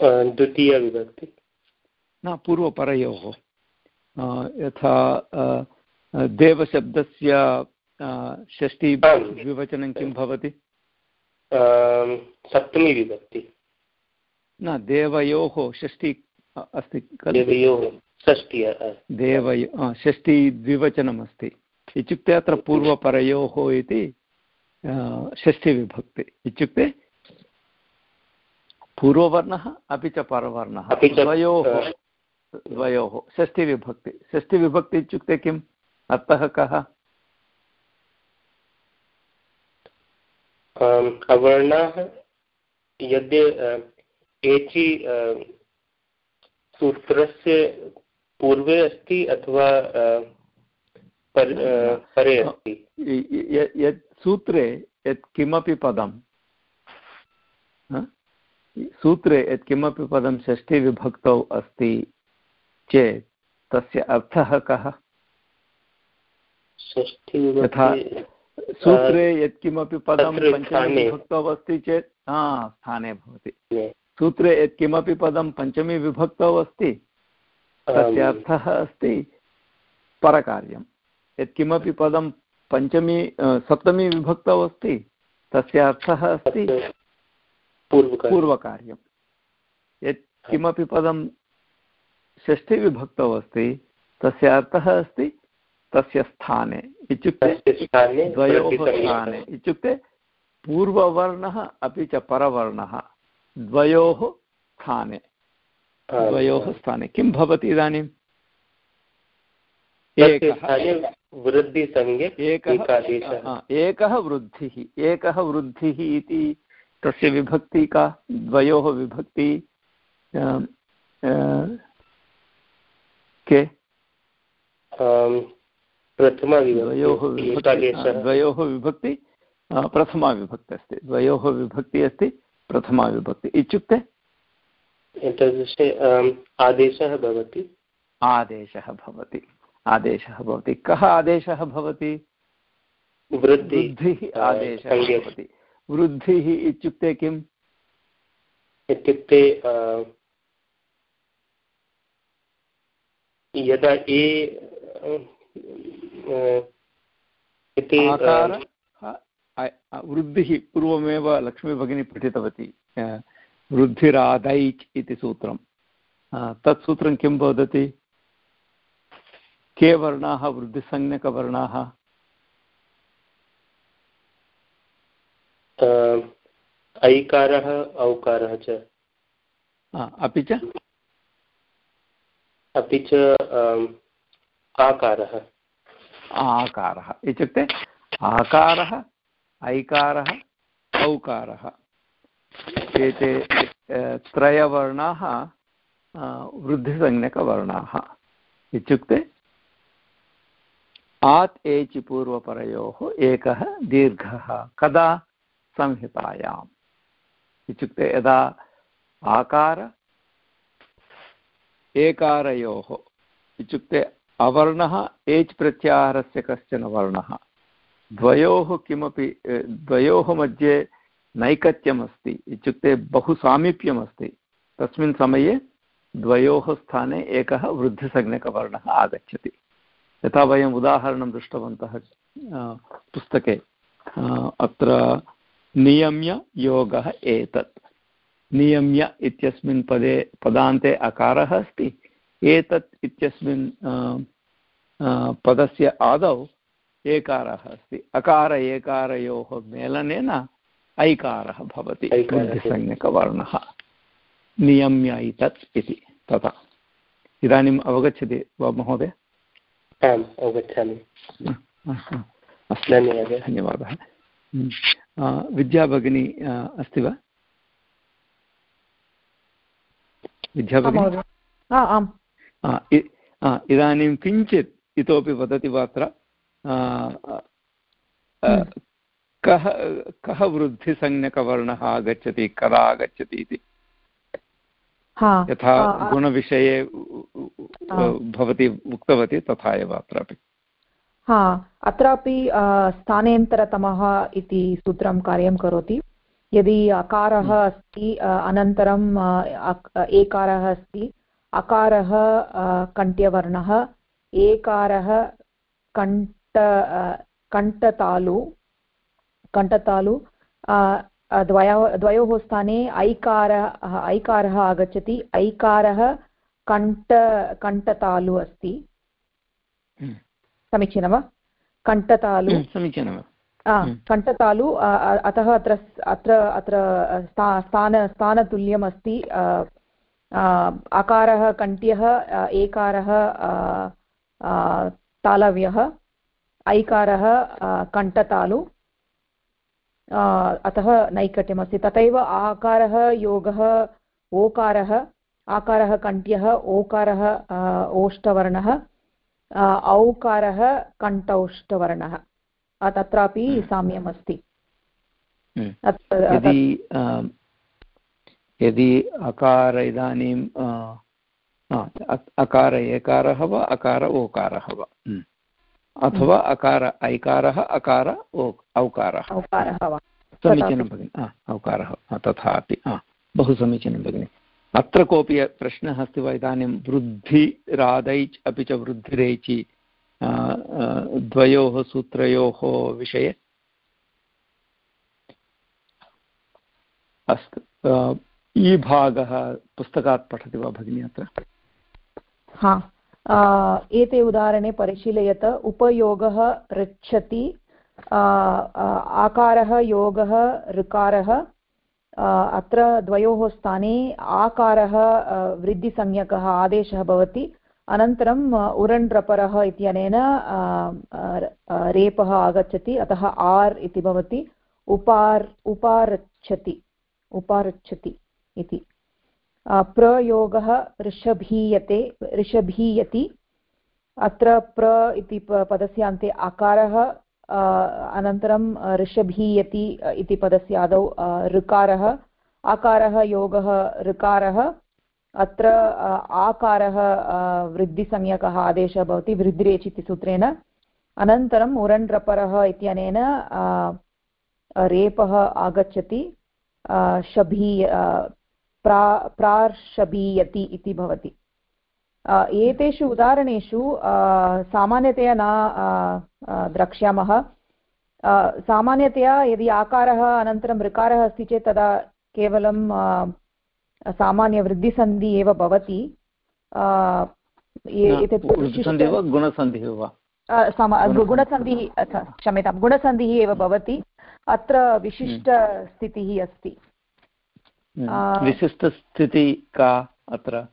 द्वितीयविभक्ति। न पूर्वपरयोः। यथा देवशब्दस्य षष्टि विवचनं किं भवति? सप्तमी विभक्ति। न देवयोः षष्टि अस्ति खलु? देवय षष्टि द्विवचनमस्ति। इत्युक्ते अत्र पूर्वपरयोः इति षष्ठिविभक्ति इत्युक्ते पूर्ववर्णः अपि च परवर्णः। द्वयोः द्वयोः। षष्ठिविभक्ति षष्ठिविभक्ति इत्युक्ते किम्? अर्थः कः? अवर्णाः यद्य एचि सूत्रस्य पूर्वे अस्ति अथवा परे अस्ति? यत् सूत्रे यत् किमपि पदं सूत्रे यत् किमपि पदं षष्ठीविभक्तौ अस्ति चेत् तस्य अर्थः कः? यथा सूत्रे यत्किमपि पदं पञ्चमीविभक्तौ अस्ति चेत् हा स्थाने भवति। सूत्रे यत्किमपि पदं पञ्चमी विभक्तौ अस्ति तस्य अर्थः अस्ति परकार्यं यत्किमपि पदं पञ्चमी सप्तमी विभक्तौ अस्ति तस्य अर्थः अस्ति पूर्वकार्यं यत् किमपि पदं षष्ठीविभक्तौ अस्ति तस्य अर्थः अस्ति तस्य स्थाने। इत्युक्ते द्वयोः स्थाने। इत्युक्ते पूर्ववर्णः अपि च परवर्णः। द्वयोः स्थाने। द्वयोः स्थाने। किं भवति इदानीम् एकः। वृद्धिः। एकः वृद्धिः इति तस्य विभक्ति का? द्वयोः विभक्ति के? द्वयोः विभक्ति प्रथमा विभक्ति अस्ति। द्वयोः विभक्ति अस्ति प्रथमा विभक्ति इत्युक्ते? एतादृशे आदेशः भवति। आदेशः भवति। आदेशः भवति। कः आदेशः भवति? वृद्धिः आदेशः भवति। वृद्धिः इत्युक्ते किम्? इत्युक्ते यदा ए इति वृद्धिः पूर्वमेव लक्ष्मीभगिनी पठितवती वृद्धिरादैच् इति सूत्रं। तत् सूत्रं किं वदति? के वर्णाः वृद्धिसंज्ञकवर्णाः ऐकारः औकारः च। अपि च? अपि च आकारः। आकारः। इत्युक्ते आकारः, ऐकारः, औकारः। एते त्रयवर्णाः वृद्धिसंज्ञकवर्णाः। इत्युक्ते आत् एचि पूर्वपरयोः एकः दीर्घः। कदा? संहितायाम्। इत्युक्ते यदा आकार, एकारयोः। इत्युक्ते अवर्णः, एच् प्रत्याहारस्य कश्चन वर्णः। द्वयोः किमपि द्वयोः मध्ये नैकत्यमस्ति। इत्युक्ते बहु सामीप्यमस्ति। तस्मिन् समये द्वयोः स्थाने एकः वृद्धिसंज्ञकवर्णः आगच्छति। यथा वयम् उदाहरणं दृष्टवन्तः पुस्तके अत्र नियम्य योगः एतत्। नियम्य इत्यस्मिन् पदे, पदान्ते अकारः अस्ति। एतत् इत्यस्मिन् पदस्य आदौ एकारः अस्ति। अकार एकारयोः मेलनेन ऐकारः भवति संज्ञकवर्णः नियम्य इतत् इति तथा। इदानीम् अवगच्छति वा महोदय? आम् अवगच्छामि। धन्यवादः। विद्या भगिनी अस्ति वा? विद्या भगिनी? आम्। इदानीं किञ्चित् इतोपि वदति वा अत्र कः कः वृद्धिसंज्ञकवर्णः आगच्छति कदा आगच्छति इति? यथा गुणविषये भवती उक्तवती तथा एव अत्रापि। हा अत्रापि स्थानेन्तरतमः इति सूत्रं कार्यं करोति। यदि अकारः हम्म। अस्ति अनन्तरम् एकारः अस्ति अकारः कण्ठ्यवर्णः एकारः कण्ठ कण्ठतालु कण्ठतालु द्वयो द्वयोः स्थाने ऐकारः ऐकारः आगच्छति ऐकारः कण्ठ कण्ठतालु अस्ति हम्म। समीचीनं वा कण्ठतालु हम्म, समीचीनं हम्म। कण्ठतालु अतः अत्र अत्र अत्र स्थान स्थानतुल्यम् अस्ति अकारः कण्ठ्यः एकारः तालव्यः ऐकारः कण्ठतालु अतः नैकट्यमस्ति तथैव आकारः योगः ओकारः आकारः कण्ठ्यः ओकारः ओष्ठवर्णः औकारः कण्ठौष्टवर्णः तत्रापि हम्म। साम्यम् अस्ति हम्म। यदि यदि अकार इदानीं अकार एकारः वा अकार ओकारः वा? हम्म। अथवा अकार ऐकारः अकार औकारः। समीचीनं भगिनि। औकारः तथापि बहु समीचीनं भगिनि। अत्र कोऽपि प्रश्नः अस्ति वा इदानीं? वृद्धिरादैच् अपि च वृद्धिरेचि द्वयोः सूत्रयोः विषये? अस्तु ई भागः पुस्तकात् पठति वा भगिनी अत्र? हा एते उदाहरणे परिशीलयत, उपयोगः ऋच्छति आकारः, योगः, ऋकारः अत्र द्वयोः स्थाने आकारः वृद्धिसंज्ञकः आदेशः भवति अनन्तरम् उरण्ड्रपरः इत्यनेन रेपः आगच्छति, अतः आर् इति भवति, उपार् उपारच्छति उपारच्छति इति। प्रयोगः ऋषभीयते, ऋषभीयति। अत्र प्र इति पदस्य अन्ते अकारः अनन्तरं ऋषभीयति इति पदस्य आदौ ऋकारः। आकारः, योगः, ऋकारः। अत्र आकारः वृद्धिसंज्ञकः आदेशः भवति वृद्धिरेच् इति सूत्रेण अनन्तरम् उरण्ड्रपरः इत्यनेन रेपः आगच्छति। शभी प्रा प्रार्शबीयति इति भवति। एतेषु उदाहरणेषु सामान्यतया न द्रक्ष्यामः। सामान्यतया यदि आकारः अनन्तरं ऋकारः अस्ति चेत् तदा केवलं सामान्यवृद्धिसन्धि एव भवति। गुणसन्धिः वा? गुणसन्धिः क्षम्यतां गुणसन्धिः एव भवति। अत्र विशिष्टस्थितिः अस्ति। हम्म। विशिष्टस्थितिः का अत्र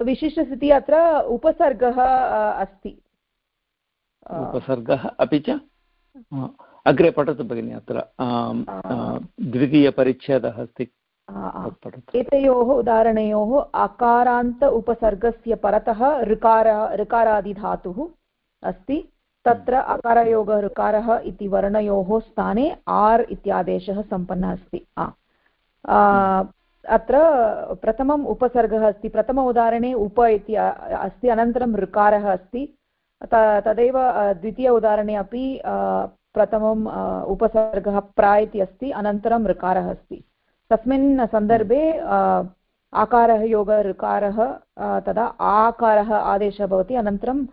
विशिष्टस्थितिः अत्र उपसर्गः अस्ति उपसर्गः अपि च अग्रे पठतु भगिनि अत्र द्वितीयपरिच्छेदः अस्ति एतयोः उदाहरणयोः अकारान्त उपसर्गस्य परतः ऋकार ऋकारादिधातुः अस्ति तत्र अकारयोगः ऋकारः इति वर्णयोः स्थाने आर् इत्यादेशः सम्पन्नः अस्ति अत्र प्रथमम् उपसर्गः अस्ति। प्रथम उदाहरणे उप इति अस्ति, अनन्तरं ऋकारः अस्ति। तदेव द्वितीय उदाहरणे अपि प्रथमम् उपसर्गः प्रा इति अस्ति, अनन्तरं ऋकारः अस्ति। तस्मिन् सन्दर्भे आकारः, योगः ऋकारः तदा आकारः आदेशः भवति, अनन्तरं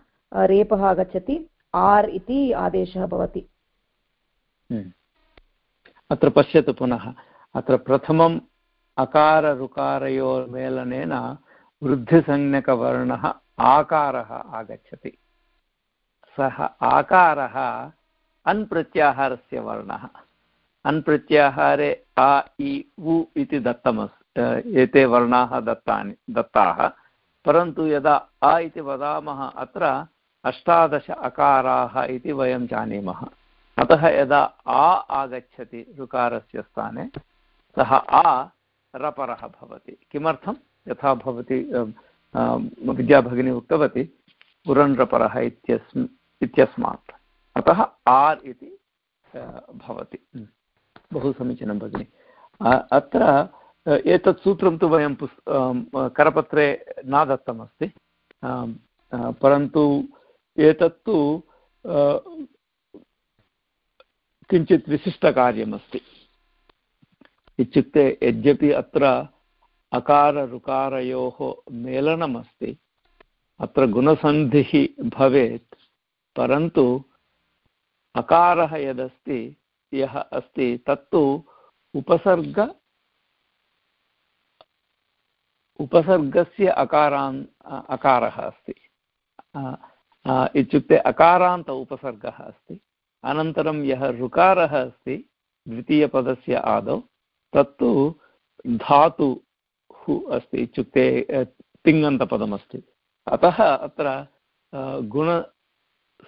रेपः आगच्छति, आर् इति आदेशः भवति। हम्म। अत्र पश्यतु पुनः। अत्र प्रथमम् अकारऋकारयोर्मेलनेन वृद्धिसंज्ञकवर्णः आकारः आगच्छति सः आकारः अन् वर्णः अन् आ इ उ इति दत्तमस् एते वर्णाः दत्तानि दत्ताः परन्तु यदा अ इति वदामः अत्र अष्टादश अकाराः इति वयं जानीमः अतः यदा आ आगच्छति ऋकारस्य स्थाने सः आ रपरः भवति। किमर्थं? यथा भवती विद्याभगिनी उक्तवती पुरन्रपरः इत्यस्म्, इत्यस्मात्। अतः आर् इति भवति। बहु समीचीनं भगिनि। अत्र एतत् सूत्रं तु वयं पुस् करपत्रे न दत्तमस्ति। परन्तु एतत्तु किञ्चित् विशिष्टकार्यमस्ति। इत्युक्ते यद्यपि अत्र अकारऋकारयोः मेलनमस्ति, अत्र गुणसन्धिः भवेत्, परन्तु अकारः यदस्ति, यः अस्ति, तत्तु उपसर्ग, उपसर्गस्य अकारान् अकारः अस्ति। इत्युक्ते अकारान्त उपसर्गः अस्ति, अनन्तरं यः ऋकारः अस्ति, द्वितीयपदस्य आदौ तत्तु धातुः अस्ति इत्युक्ते तिङन्तपदमस्ति। अतः अत्र गुण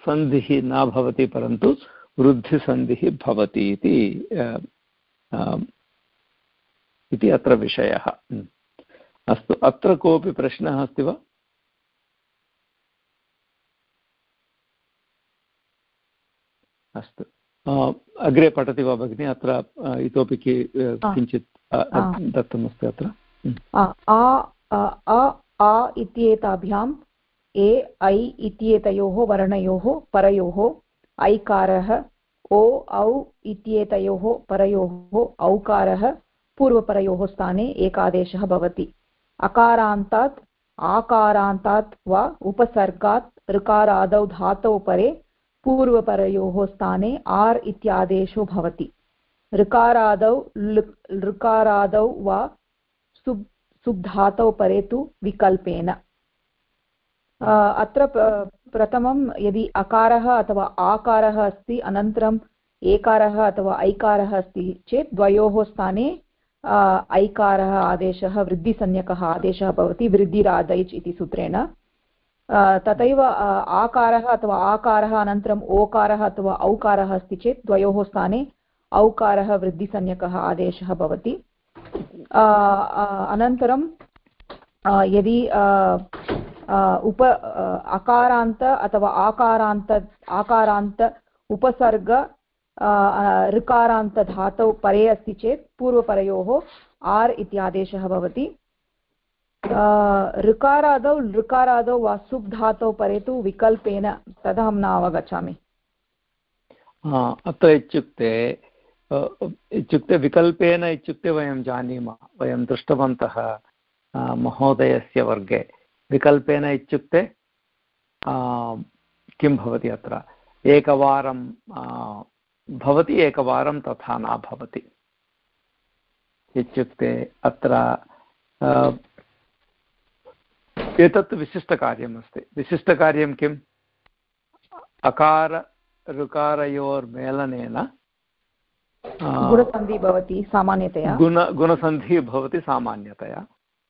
सन्धिः न भवति, परन्तु वृद्धिसन्धिः भवति इति इति अत्र विषयः। अस्तु, अत्र कोऽपि प्रश्नः अस्ति वा? अस्तु। अग्रे पठति वा भगिनि? अत्र इतोपि किञ्चित् दत्तमस्ति अत्र। आ इत्येताभ्यां ए ऐ इत्येतयोः वर्णयोः परयोः ऐकारः ओ औ इत्येतयोः परयोः औकारः पूर्वपरयोः स्थाने एकादेशः भवति। अकारान्तात् आकारान्तात् वा उपसर्गात् ऋकारादौ धातौ परे पूर्वपरयोः स्थाने आर् इत्यादेशो भवति। ऋकारादौ ऋकारादौ वा सुब्, सुब्धातौ परे तु विकल्पेन। अत्र प्रथमं यदि अकारः अथवा आकारः अस्ति, अनन्तरम् एकारः अथवा ऐकारः अस्ति चेत् द्वयोः स्थाने ऐकारः आदेशः, वृद्धिसंज्ञकः आदेशः भवति वृद्धिरादैच् इति सूत्रेण। तथैव आकारः अथवा आकारः अनन्तरम् ओकारः अथवा औकारः अस्ति चेत् द्वयोः स्थाने औकारः वृद्धिसंज्ञकः आदेशः भवति। अनन्तरं यदि उप अकारान्त अथवा आकारान्त आकारान्त उपसर्ग ऋकारान्तधातौ परे अस्ति चेत् पूर्वपरयोः आर् इत्यादेशः भवति। ऋकारादौ ऋकारादौ वा सुप् धातौ परे तु विकल्पेन तदहं न अवगच्छामि। अत्र इत्युक्ते इत्युक्ते विकल्पेन इत्युक्ते वयं जानीमः, वयं दृष्टवन्तः महोदयस्य वर्गे। विकल्पेन इत्युक्ते किं भवति अत्र? एकवारं भवति, एकवारं तथा न भवति। इत्युक्ते अत्र एतत् विशिष्टकार्यम् अस्ति विशिष्टकार्यं किम्? अकार ऋकारयोर्मेलनेन गुणसन्धिः भवति सामान्यतया। गुण गुणसन्धिः भवति सामान्यतया।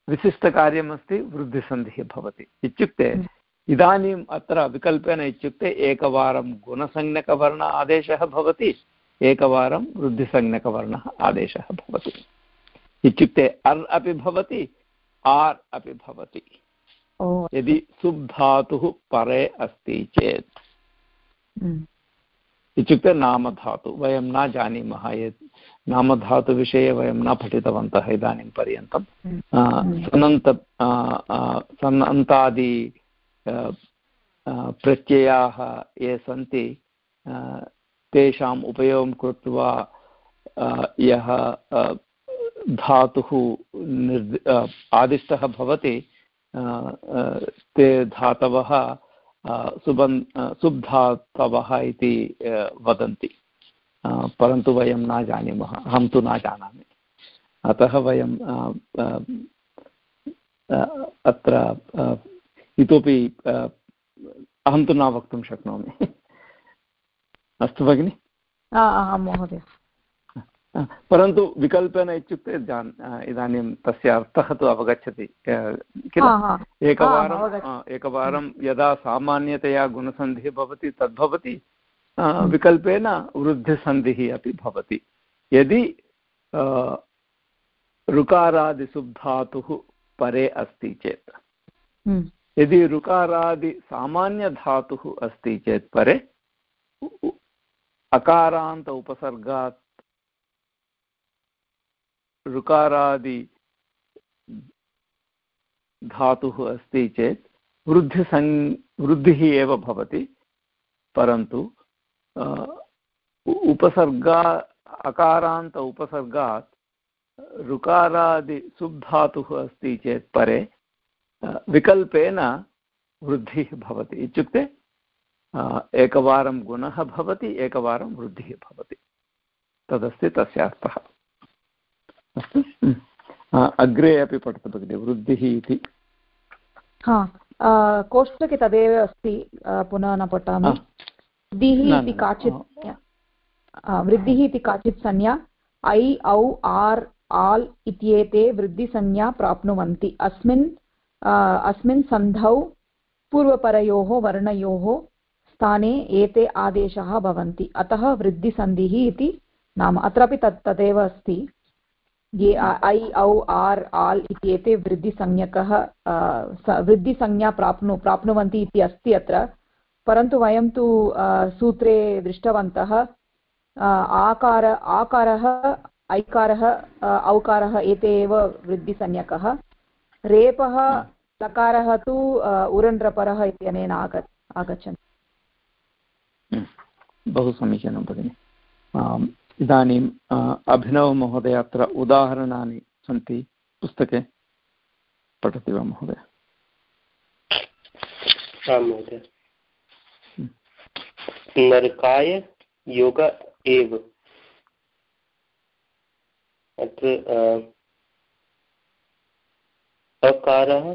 विशिष्टकार्यमस्ति वृद्धिसन्धिः भवति। इत्युक्ते हम्म। इदानीम् अत्र विकल्पेन इत्युक्ते एकवारं गुणसंज्ञकवर्ण आदेशः भवति एकवारं वृद्धिसंज्ञकवर्णः आदेशः भवति। इत्युक्ते अर् अपि भवति आर् अपि भवति। यदि सुब् धातुः परे अस्ति चेत् हम्म। इत्युक्ते नामधातु वयं न जानीमः यत् नामधातुविषये वयं न पठितवन्तः इदानीं पर्यन्तं हम्म। सनन्त सनन्तादि प्रत्ययाः ये सन्ति तेषाम् उपयोगं कृत्वा यः धातुः निर् आदिष्टः भवति ते धातवः सुबन् सुब्धातवः इति वदन्ति। परन्तु वयं न जानीमः, अहं तु न जानामि। अतः वयं अत्र इतोपि अहं तु न वक्तुं शक्नोमि। <laughs> अस्तु भगिनि। महोदय। परन्तु विकल्पेन इत्युक्ते जान् इदानीं तस्य अर्थः तु अवगच्छति किल एकवारम् एकवारं यदा सामान्यतया गुणसन्धिः भवति तद्भवति हम्म। विकल्पेन वृद्धिसन्धिः अपि भवति यदि ऋकारादिसुब्धातुः परे अस्ति चेत् हम्म। यदि ऋकारादिसामान्यधातुः अस्ति चेत् परे अकारान्त उपसर्गात् ऋकारादि धातुः अस्ति चेत् वृद्धिसङ् वृद्धिः एव भवति, परन्तु उपसर्गा, अकारान्त उपसर्गात् ऋकारादि सुब्धातुः अस्ति चेत् परे विकल्पेन वृद्धिः भवति इत्युक्ते एकवारं गुणः भवति, एकवारं वृद्धिः भवति। तदस्ति तस्य अर्थः। अस्तु अग्रे अपि पठतु भगिनि वृद्धिः इति। हा कोष्टके तदेव अस्ति पुनः न पठामि। वृद्धिः इति काचित् वृद्धिः इति काचित् संज्ञा ऐ औ आर् आल् इत्येते वृद्धिसंज्ञा प्राप्नुवन्ति। अस्मिन् अस्मिन् सन्धौ पूर्वपरयोः वर्णयोः स्थाने एते आदेशाः भवन्ति। अतः वृद्धिसन्धिः इति नाम। अत्रापि तत् तदेव अस्ति। ये ऐ औ आर् आल् इत्येते वृद्धिसंज्ञकः वृद्धिसंज्ञा प्राप्नु प्राप्नुवन्ति इति अस्ति अत्र। परन्तु वयं तु सूत्रे दृष्टवन्तः आकार आकारः ऐकारः औकारः एते एव वृद्धिसंज्ञकः। रेपः लकारः तु उरण्ड्रपरः इत्यनेन आग आगच्छन्ति। बहु समीचीनं भगिनि। इदानीम् अभिनवमहोदय अत्र उदाहरणानि सन्ति, पुस्तके पठति वा महोदय? नरकाय योग एव। अत्र अकारः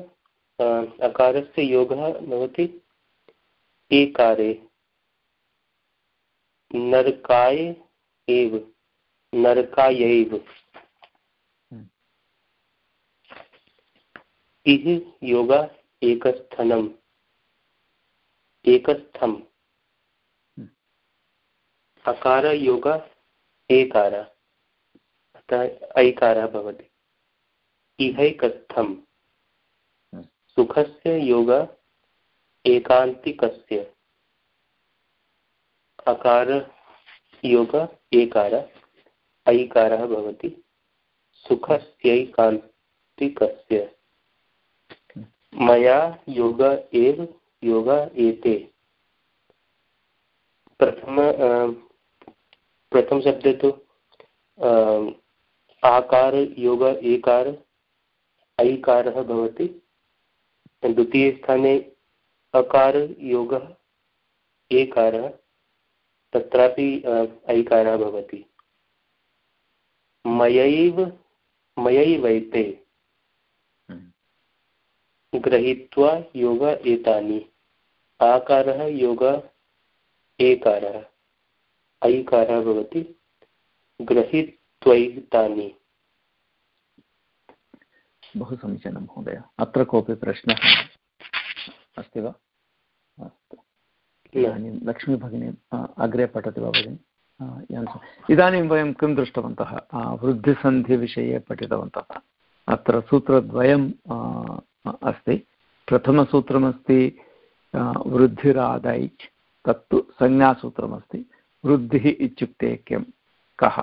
अकारस्य योगः भवति एकारे। नरकाय एव नरकायैव। इह योगा एकस्थनम्। एकस्थम्। अकार योग एकार। अतः ऐकारः भवति। इहैकस्थम्। सुखस्य योग एकान्तिकस्य। अकार योग एकार, ऐकारः भवति। सुखस्यैकान्तिकस्य। मया योग एव, योग एते। प्रथम प्रथम शब्द तो आकार, योग, एकार, ऐकारः भवति। द्वितीयस्थाने अकार, योगः, एकारः। तत्रापि ऐकारः भवति। मयैव मयैवैते गृहीत्वा योग एतानि। आकारः योग एकारः। ऐकारः भवति। गृहीत्वैतानि बहु समीचीनं महोदय। अत्र कोऽपि प्रश्नः अस्ति वा? अस्तु। इदानीं लक्ष्मीभगिनी अग्रे पठति वा भगिनि? इदानीं वयं किं दृष्टवन्तः? वृद्धिसन्धिविषये पठितवन्तः। अत्र सूत्रद्वयं अस्ति। प्रथमसूत्रमस्ति वृद्धिरादैच् तत्तु संज्ञासूत्रमस्ति। वृद्धिः इत्युक्ते किं? कः?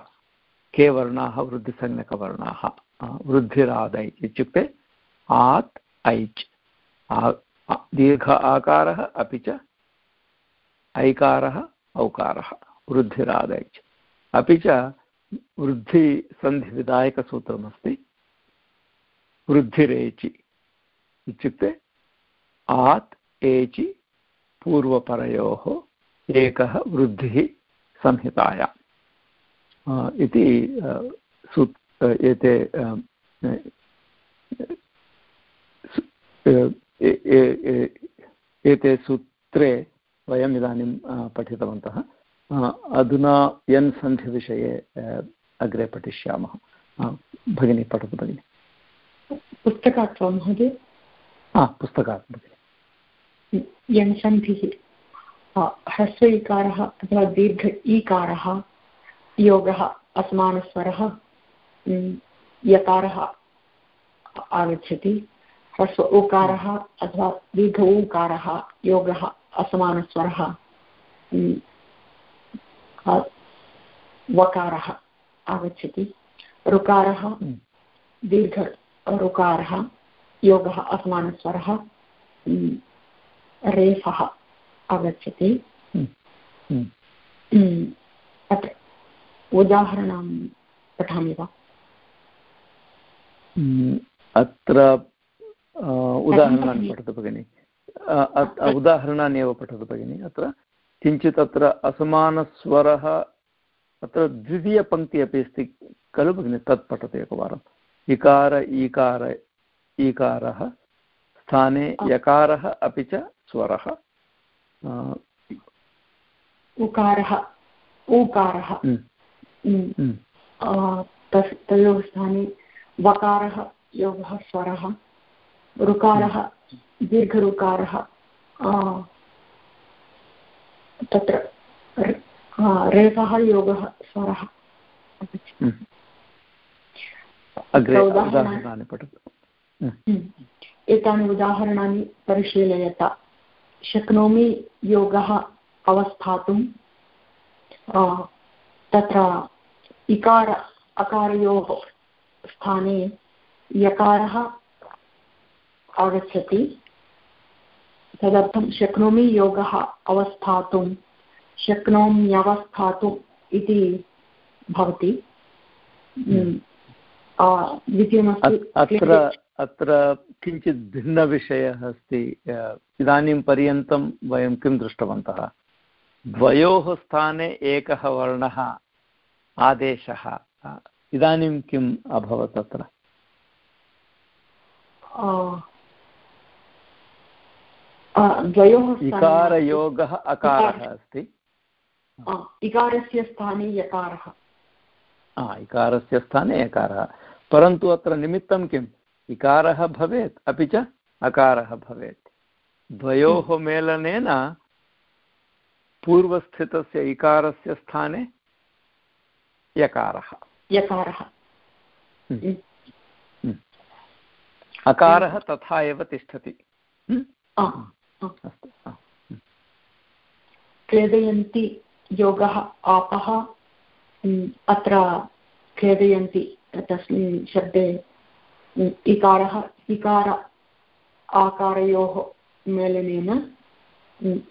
के वर्णाः? वृद्धिसंज्ञकवर्णाः। वृद्धिरादैच् इत्युक्ते आत् ऐच्। दीर्घ आकारः अपि च ऐकारः, औकारः वृद्धिरादैच् अपि च वृद्धिसन्धिविधायकसूत्रमस्ति वृद्धिरेचि इत्युक्ते आत् एचि पूर्वपरयोः एकः वृद्धिः संहिताया। इति सू एते एते सूत्रे वयम् इदानीं पठितवन्तः। अधुना यन् सन्धिविषये अग्रे पठिष्यामः। भगिनी पठतु भगिनि। पुस्तकात् वा महोदय पुस्तकात् भगिनि। यन् सन्धिः ह्रस्व इकारः अथवा दीर्घ ईकारः योगः असमानस्वरः यकारः आगच्छति। ह्रस्व उकारः अथवा दीर्घ ऊकारः योगः असमानस्वरः वकारः आगच्छति। ऋकारः दीर्घ ऋकारः योगः असमानस्वरः रेफः आगच्छति। अत्र उदाहरणं पठामि वा? अत्र उदाहरणानि पठतु भगिनि। उदाहरणानि एव पठतु भगिनि अत्र किञ्चित् अत्र असमानस्वरः अत्र द्वितीयपङ्क्ति अपि अस्ति खलु भगिनि तत् पठतु एकवारम्। इकार ईकार ईकारः स्थाने यकारः अपि च स्वरः। उकारः ऊकारः। तयोः स्थाने वकारः योगः स्वरः। ऋकारः दीर्घऋकारः तत्र रेफः योगः स्वरः। एतानि उदाहरणानि परिशीलयत। शक्नोमि योगः अवस्थातुं तत्र इकार अकारयोः स्थाने यकारः आगच्छति। तदर्थं शक्नोमि योगः अवस्थातुं शक्नोम्यवस्थातुम् इति भवति। द्वितीयमस्ति अत्र अत्र किञ्चित् भिन्नविषयः अस्ति। इदानीं पर्यन्तं वयं किं दृष्टवन्तः? द्वयोः स्थाने एकः वर्णः आदेशः। इदानीं किम् अभवत् अत्र? द्वयोः इकारयोगः अकारः अस्ति। इकारस्य स्थाने यकारः। इकारस्य स्थाने यकारः। परन्तु अत्र निमित्तं किम्? इकारः भवेत् अपि च अकारः भवेत्। द्वयोः मेलनेन पूर्वस्थितस्य इकारस्य स्थाने यकारः। यकारः। हम्म। हम्म। अकारः तथा एव तिष्ठति। क्लेदयन्ति योगः आपः अत्र क्लेदयन्ति तस्मिन् शब्दे इकारः, इकार आकारयोः मेलनेन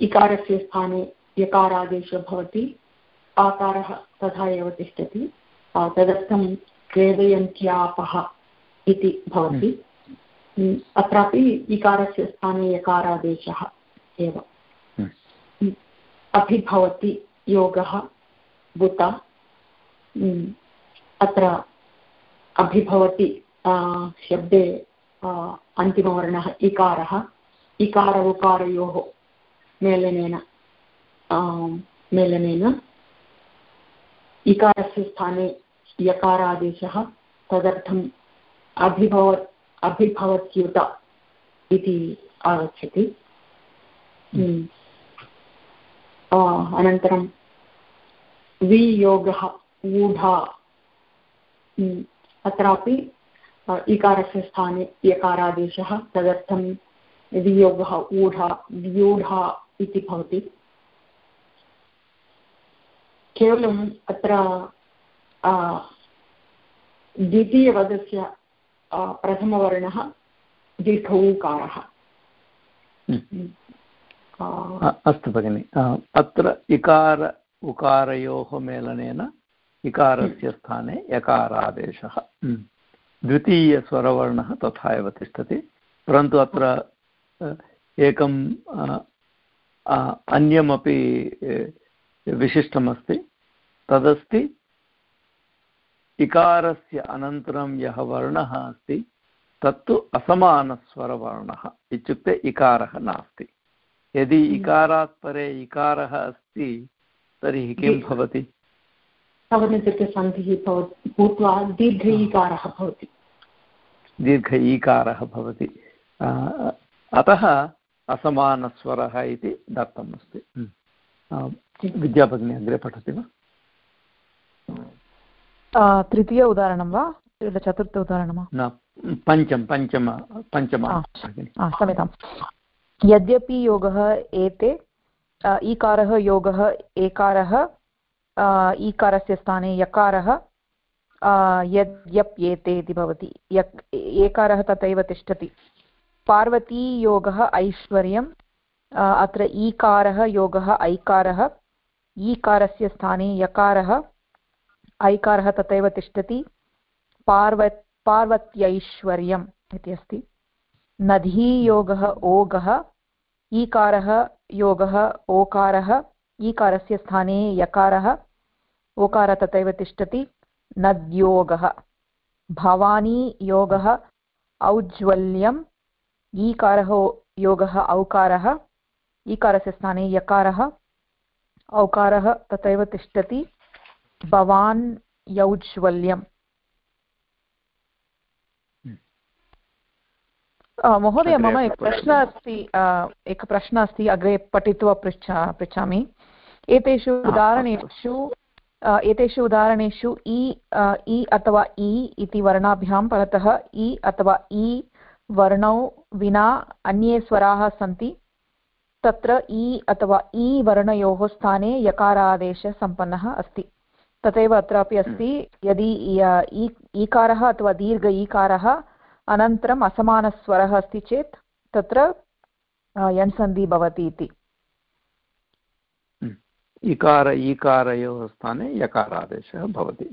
इकारस्य स्थाने यकारादेशो भवति, आकारः तथा एव तिष्ठति तदर्थं क्लेदयन्त्यापः इति भवति। अत्रापि इकारस्य स्थाने यकारादेशः एव। अभिभवति योगः बुत। अत्र अभिभवति शब्दे अन्तिमवर्णः इकारः। इकार उकारयोः मेलनेन मेलनेन इकारस्य स्थाने यकारादेशः तदर्थम् अभिभवत् अभिभवत्युत इति आगच्छति हम्म। अनन्तरं वियोगः ऊढा हम्म। अत्रापि इकारस्य स्थाने यकारादेशः तदर्थं वियोगः ऊढा व्यूढा इति भवति केवलम् अत्र द्वितीयपदस्य प्रथमवर्णः दीर्घ ऊकारः हम्म। अस्तु भगिनि। अत्र इकार उकारयोः मेलनेन इकारस्य स्थाने यकारादेशः। हम्म। द्वितीयस्वरवर्णः तथा एव तिष्ठति। परन्तु अत्र एकम् अन्यमपि विशिष्टमस्ति। तदस्ति इकारस्य अनन्तरं यः वर्णः अस्ति तत्तु असमानस्वरवर्णः इत्युक्ते इकारः नास्ति। यदि हम्म। इकारात् परे इकारः अस्ति तर्हि किं भवति? सन्धिः भूत्वा दीर्घ ईकारः भवति। दीर्घ ईकारः भवति अतः असमानस्वरः इति दत्तम् अस्ति हम्म। विद्याभगिनी अग्रे पठति वा? तृतीय उदाहरणं वा? चतुर्थ उदाहरणं वा? पञ्चम पञ्चम पञ्चम क्षम्यताम्। यद्यपि योगः एते ईकारः योगः एकारः ईकारस्य स्थाने यकारः यद् यप् एते इति भवति। यक् एकारः तथैव तिष्ठति। पार्वतीयोगः ऐश्वर्यम् अत्र ईकारः योगः ऐकारः ईकारस्य स्थाने यकारः ऐकारः तथैव तिष्ठति पार्व पार्वत्यैश्वर्यम् इति अस्ति। नधीयोगः ओगः, ईकारः योगः ओकारः, ईकारस्य स्थाने यकारः, ओकारः तथैव तिष्ठति। नद्योगः, भवानी योगः औज्ज्वल्यम्, ईकारः योगः औकारः, ईकारस्य स्थाने यकारः, औकारः तथैव तिष्ठति। भवान् यौज्ज्वल्यम् महोदय मम एकः प्रश्नः अस्ति एकः प्रश्नः अस्ति अग्रे पठित्वा पृच्छा पृच्छामि। एतेषु उदाहरणेषु एतेषु उदाहरणेषु इ इ अथवा इ इति वर्णाभ्यां परतः इ अथवा इ वर्णौ विना अन्ये स्वराः सन्ति तत्र इ अथवा इ वर्णयोः स्थाने यकारादेशसम्पन्नः अस्ति। तथैव अत्रापि अस्ति यदि ईकारः अथवा दीर्घ ईकारः अनन्तरम् असमानस्वरः अस्ति चेत् तत्र यन्सन्धि भवति इति हम्म। इकार ईकारयोः स्थाने यकारादेशः भवति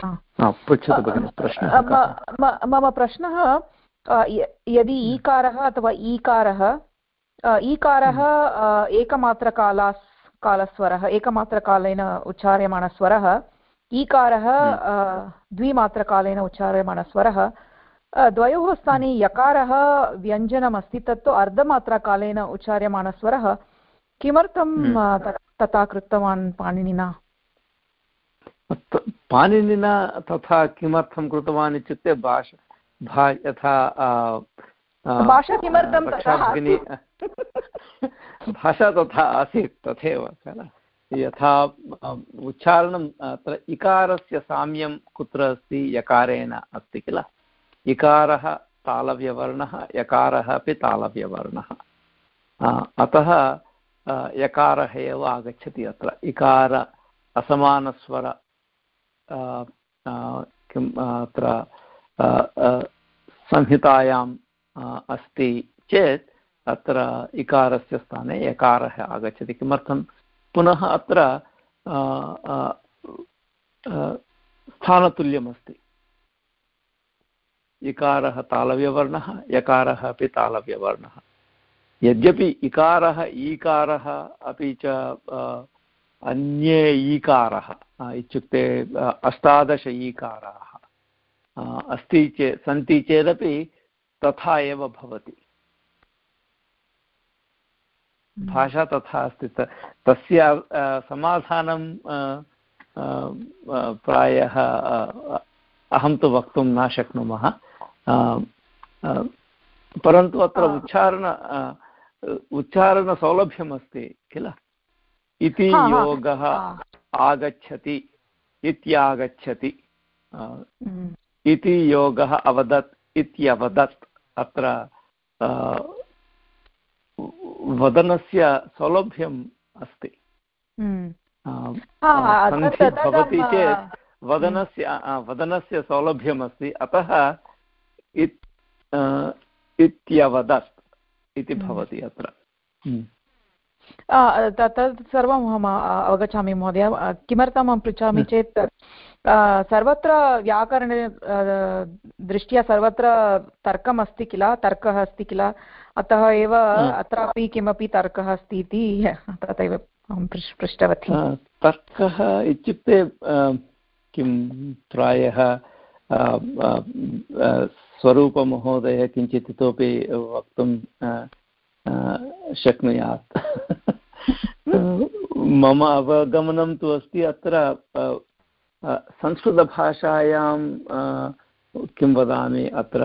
पृच्छतु भगिनि प्रश्नः मम प्रश्नः यदि हम्म। ईकारः अथवा ईकारः ईकारः हम्म। कालस्वरः एकमात्रकालेन उच्चार्यमाणस्वरः ईकारः द्विमात्रकालेन उच्चार्यमाणस्वरः द्वयोः स्थाने यकारः व्यञ्जनमस्ति तत्तु अर्धमात्राकालेन उच्चार्यमाणस्वरः किमर्थं हम्म। तथा कृतवान् पाणिनिना? पाणिनिना तथा किमर्थं कृतवान् इत्युक्ते भाषा भा यथा भाषा किमर्थं भाषा तथा आसीत् तथैव किल यथा उच्चारणम् अत्र इकारस्य साम्यं कुत्र अस्ति, यकारेण अस्ति किल? इकारः तालव्यवर्णः, यकारः अपि तालव्यवर्णः। अतः यकारः एव आगच्छति अत्र। इकार, असमानस्वर किम् अत्र संहितायाम् अस्ति चेत् अत्र इकारस्य स्थाने यकारः आगच्छति। किमर्थं? पुनः अत्र स्थानतुल्यमस्ति। इकारः तालव्यवर्णः, यकारः अपि तालव्यवर्णः। यद्यपि इकारः, ईकारः अपि च अन्ये ईकारः इत्युक्ते अष्टादश ईकाराः अस्ति चेत्, सन्ति चेदपि तथा एव भवति। भाषा तथा अस्ति। तस्य समाधानं प्रायः अहं तु वक्तुं न शक्नुमः। परन्तु अत्र उच्चारण उच्चारणसौलभ्यमस्ति किल? इति योगः आगच्छति इत्यागच्छति। हम्म। इति योगः अवदत् इत्यवदत् अत्र वदनस्य सौलभ्यम् अस्ति। हम्म। भवति चेत् वदनस्य वदनस्य सौलभ्यमस्ति अतः इत्यवदत् इति हम्म। भवति अत्र। तत् सर्वम् अहम् अवगच्छामि महोदय। किमर्थम् अहं पृच्छामि चेत् सर्वत्र व्याकरण दृष्ट्या सर्वत्र तर्कम् अस्ति किल तर्कः अस्ति किल अतः एव अत्रापि किमपि तर्कः अस्ति इति <laughs> तथैव अहं पृष्टवती। तर्कः इत्युक्ते किं प्रायः स्वरूपमहोदय किञ्चित् इतोपि वक्तुं शक्नुयात्। <laughs> मम अवगमनं तु अस्ति अत्र संस्कृतभाषायां किं वदामि अत्र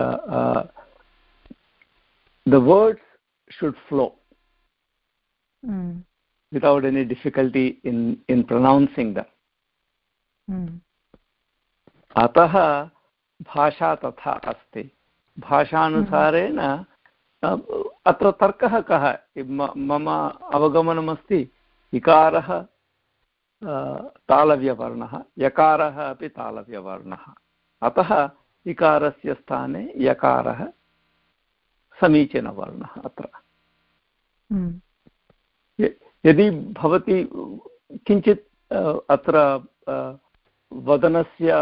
the words should flow without any difficulty in in pronouncing them. Hmm. अतः भाषा तथा अस्ति। भाषानुसारेण अत्र तर्कः कः? मम अवगमनमस्ति। इकारः तालव्यवर्णः यकारः अपि तालव्यवर्णः। अतः इकारस्य स्थाने यकारः समीचीनवर्णः अत्र। हम्म। यदि भवती किञ्चित् अत्र वदनस्य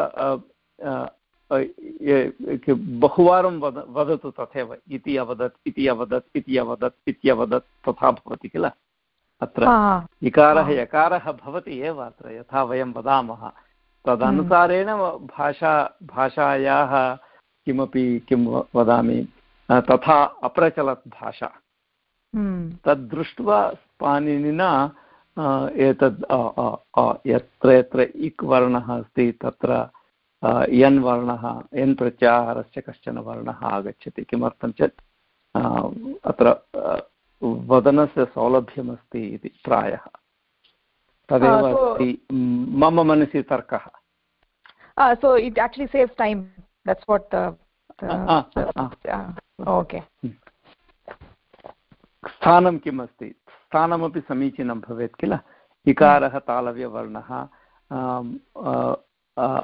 बहुवारं वद वदतु तथैव इति अवदत् इति अवदत् इति अवदत् इत्यवदत् तथा भवति किल? अत्र इकारः यकारः भवति एव अत्र यथा वयं वदामः। तदनुसारेण भाषा भाषायाः किमपि किं वदामि। तथा अप्रचलत् भाषा तद् दृष्ट्वा पाणिनिना एतद् यत्र यत्र इक् वर्णः अस्ति तत्र यन् वर्णः यन् प्रत्याहारस्य कश्चन वर्णः आगच्छति किमर्थं चेत् अत्र वदनस्य सौलभ्यमस्ति इति प्रायः। तदेव अस्ति मम मनसि तर्कः। so it actually saves time. That's what the okay स्थानं किम् अस्ति? स्थानमपि समीचीनं भवेत् किल? इकारः तालव्यवर्णः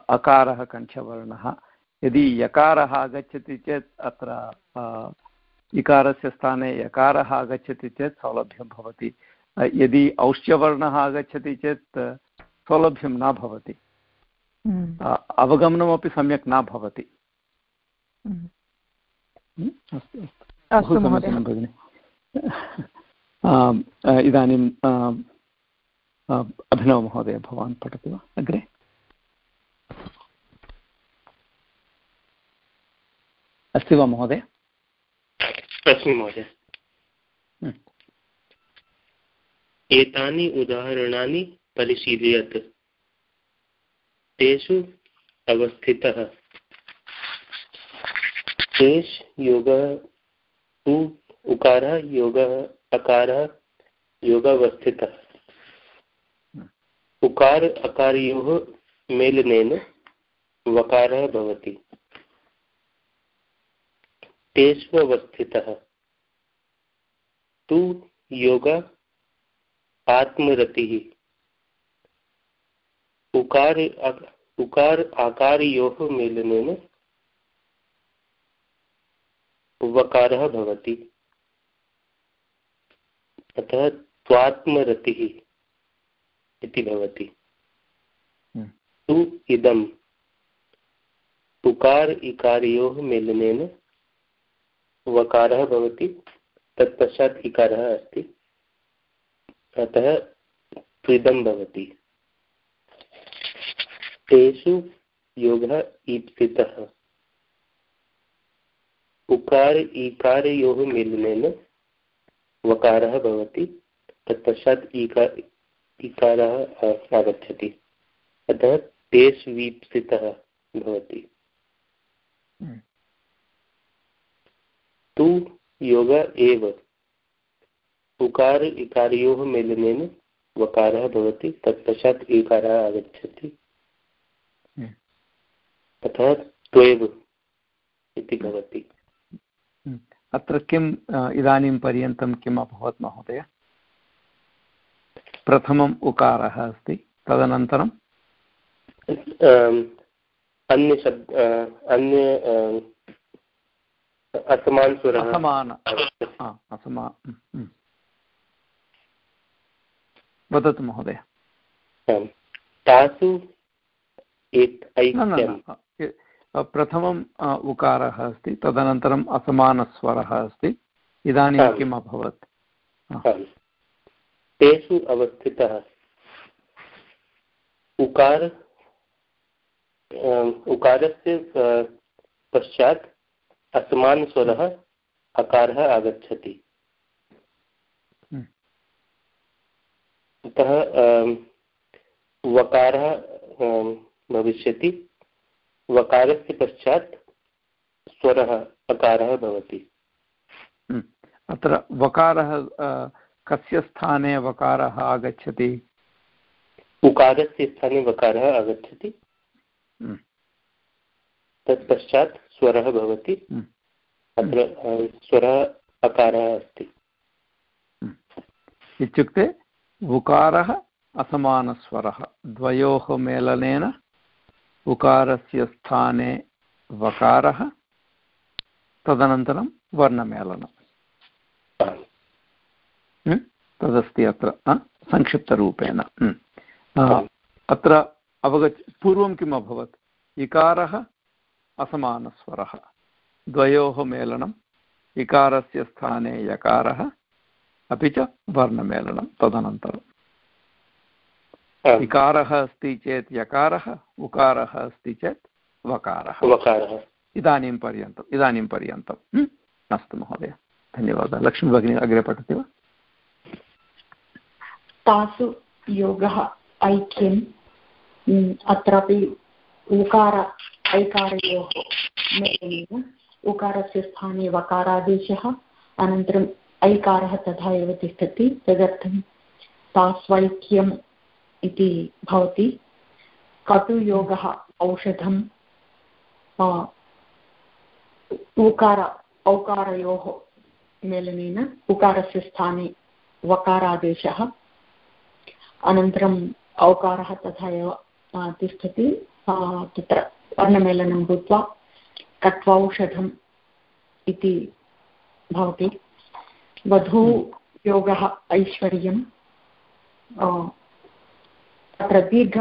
अकारः कण्ठवर्णः। यदि यकारः आगच्छति चेत् अत्र इकारस्य स्थाने यकारः आगच्छति चेत् सौलभ्यं भवति। यदि औष्यवर्णः आगच्छति चेत् सौलभ्यं न भवति। हम्म। अवगमनमपि सम्यक् न भवति। हम्म। हम्म, अस्तु अस्तु। बहु समीचीनं भगिनि। इदानीं अभिनवमहोदय भवान् पठति वा? अग्रे। अस्ति वा महोदय? अस्मि महोदय। एतानि उदाहरणानि परिशीलयत्। तेषु अवस्थितः। तेष योगः उकारः योगः अकारः योगावस्थितः। हम्म। उकार अकारयोः मेलनेन वकारः भवति। तेष्वस्थितः तु योग आत्मरतिः। उकार उकार आकारयोः मेलनेन वकारः भवति। अतः त्वात्मरतिः इति भवति। हम्म। तु इदम्। उकार इकारयोः मेलनेन वकारः भवति तत्पश्चात् इकारः अस्ति। अतः त्रिदं भवति। तेषु योगः ईप्सितः। उकार ईकारयोः मेलनेन वकारः भवति तत्पश्चात् ईकार इकारः आगच्छति अतः तेष् वीप्सितः भवति हम्म। तु योग एव उकार इकारयोः मेलनेन वकारः भवति तत्पश्चात् एकारः आगच्छति हम्म। अतः त्वेव इति भवति हम्म। अत्र किम् इदानीं पर्यन्तं किम् अभवत् महोदय? प्रथमम् उकारः अस्ति तदनन्तरं अन्य शब्द अन्य असमान असमान असमा वदतु महोदय। तासु प्रथमम् उकारः अस्ति तदनन्तरम् असमानस्वरः अस्ति। इदानीं किम् अभवत्? तेषु अवस्थितः उकार उकारस्य पश्चात् असमानस्वरः अकारः आगच्छति। हम्म। अतः वकारः भविष्यति। वकारस्य पश्चात् स्वरः अकारः भवति हम्म। अत्र वकारः कस्य स्थाने वकारः आगच्छति उकारस्य स्थाने वकारः आगच्छति हम्म। तत्पश्चात् स्वरः भवति हम्म। अत्र स्वरः अकारः अस्ति। इत्युक्ते उकारः असमानस्वरः द्वयोः मेलनेन उकारस्य स्थाने वकारः, तदनन्तरं वर्णमेलनम् तदस्ति अत्र संक्षिप्तरूपेण। अत्र अवगच्छ, पूर्वं किम् अभवत्? इकारः, असमानस्वरः। द्वयोः मेलनम् इकारस्य स्थाने यकारः, अपि च वर्णमेलनं, तदनन्तरम्। इकारः अस्ति चेत् यकारः उकारः अस्ति चेत् वकारः। वकारः। इदानीं पर्यन्तम् इदानीं पर्यन्तम्। अस्तु महोदय धन्यवादः। लक्ष्मीभगिनी अग्रे पठति वा? तासु योगः ऐक्यं अत्रापि उकार ऐकारयोः मेलनेन उकारस्य स्थाने वकारादेशः अनन्तरम् ऐकारः तथा एव तिष्ठति। तदर्थं तास्वैक्यम् इति भवति। कटुयोगः औषधं उकार, औकारयोः मेलनेन उकारस्य स्थाने वकारादेशः। अनन्तरम् औकारः तथा एव तिष्ठति। तत्र वर्णमेलनं भूत्वा कट्वौषधम् इति भवति। वधूयोगः ऐश्वर्यं तत्र दीर्घ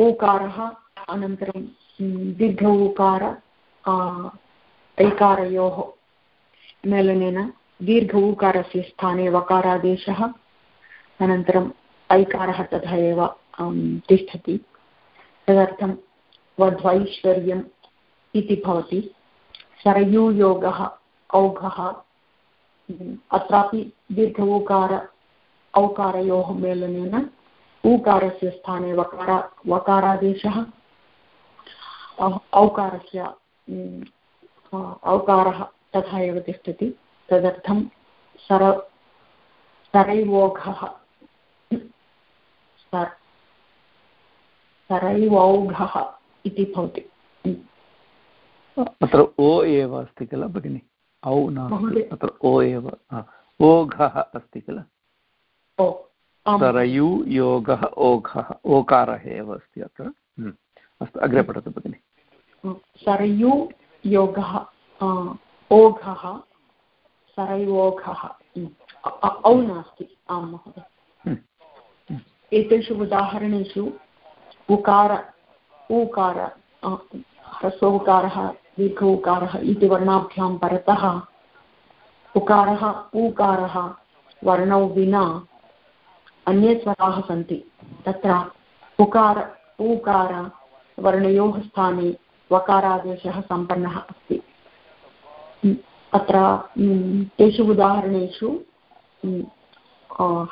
ऊकारः, अनन्तरं दीर्घ ऊकार ऐकारयोः मेलनेन दीर्घ ऊकारस्य स्थाने वकारादेशः, अनन्तरम् ऐकारः तथा एव तिष्ठति। तदर्थं वध्वैश्वर्यम् इति भवति। सरयूयोगः, औघः अत्रापि दीर्घ ऊकार, औकारयोः मेलनेन ऊकारस्य स्थाने वकार वकारादेशः। औकारस्य औकारः तथा एव तिष्ठति। तदर्थं सर सरैवोघः सरैवौघः इति भवति। अत्र ओ एव अस्ति किल भगिनि? औ नास्ति। अत्र ओ एव ओघः अस्ति किल? सरयु योगः ओघः ओकारः एव अस्ति अत्र। हम्म। अस्तु अग्रे पठतु भगिनि। सरयु योगः ओघः सरयोघः हम्म। औ नास्ति। आं महोदय। हम्म। एतेषु उदाहरणेषु उकार ऊकार ह्रस्वौकारः दीर्घ उकारः इति वर्णाभ्यां परतः उकारः ऊकारः वर्णौ विना अन्ये स्वराः सन्ति। तत्र उकार ऊकार वर्णयोः स्थाने वकारादेशः सम्पन्नः अस्ति। अत्र तेषु उदाहरणेषु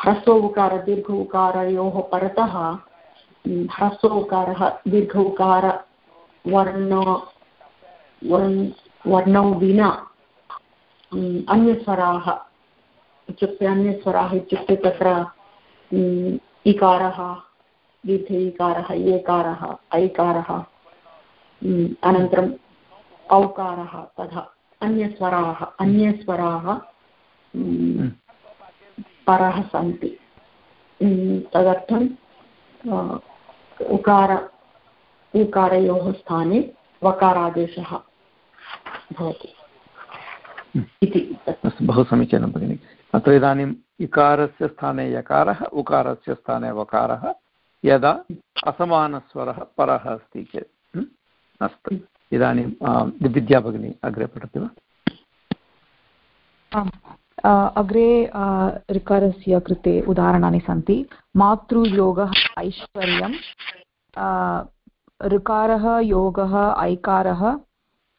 ह्रस्व उकार, दीर्घ उकारयोः परतः ह्रस्व उकारः, दीर्घ उकार, वर्ण, वर्णौ विना अन्यस्वराः इत्युक्ते अन्यस्वराः इत्युक्ते तत्र इकारः दीर्घ इकारः एकारः ऐकारः अनन्तरम् औकारः तथा अन्यस्वराः अन्यस्वराः परः सन्ति। तदर्थं उकार उकारयोः स्थाने वकारादेशः भवति। इति बहु समीचीनं भगिनि। अत्र इदानीम् इकारस्य स्थाने यकारः, उकारस्य स्थाने वकारः, यदा असमानस्वरः परः अस्ति चेत् अस्तु। इदानीं विद्या भगिनी अग्रे पठति वा? अग्रे ऋकारस्य कृते उदाहरणानि सन्ति। मातृयोगः ऐश्वर्यं ऋकारः योगः ऐकारः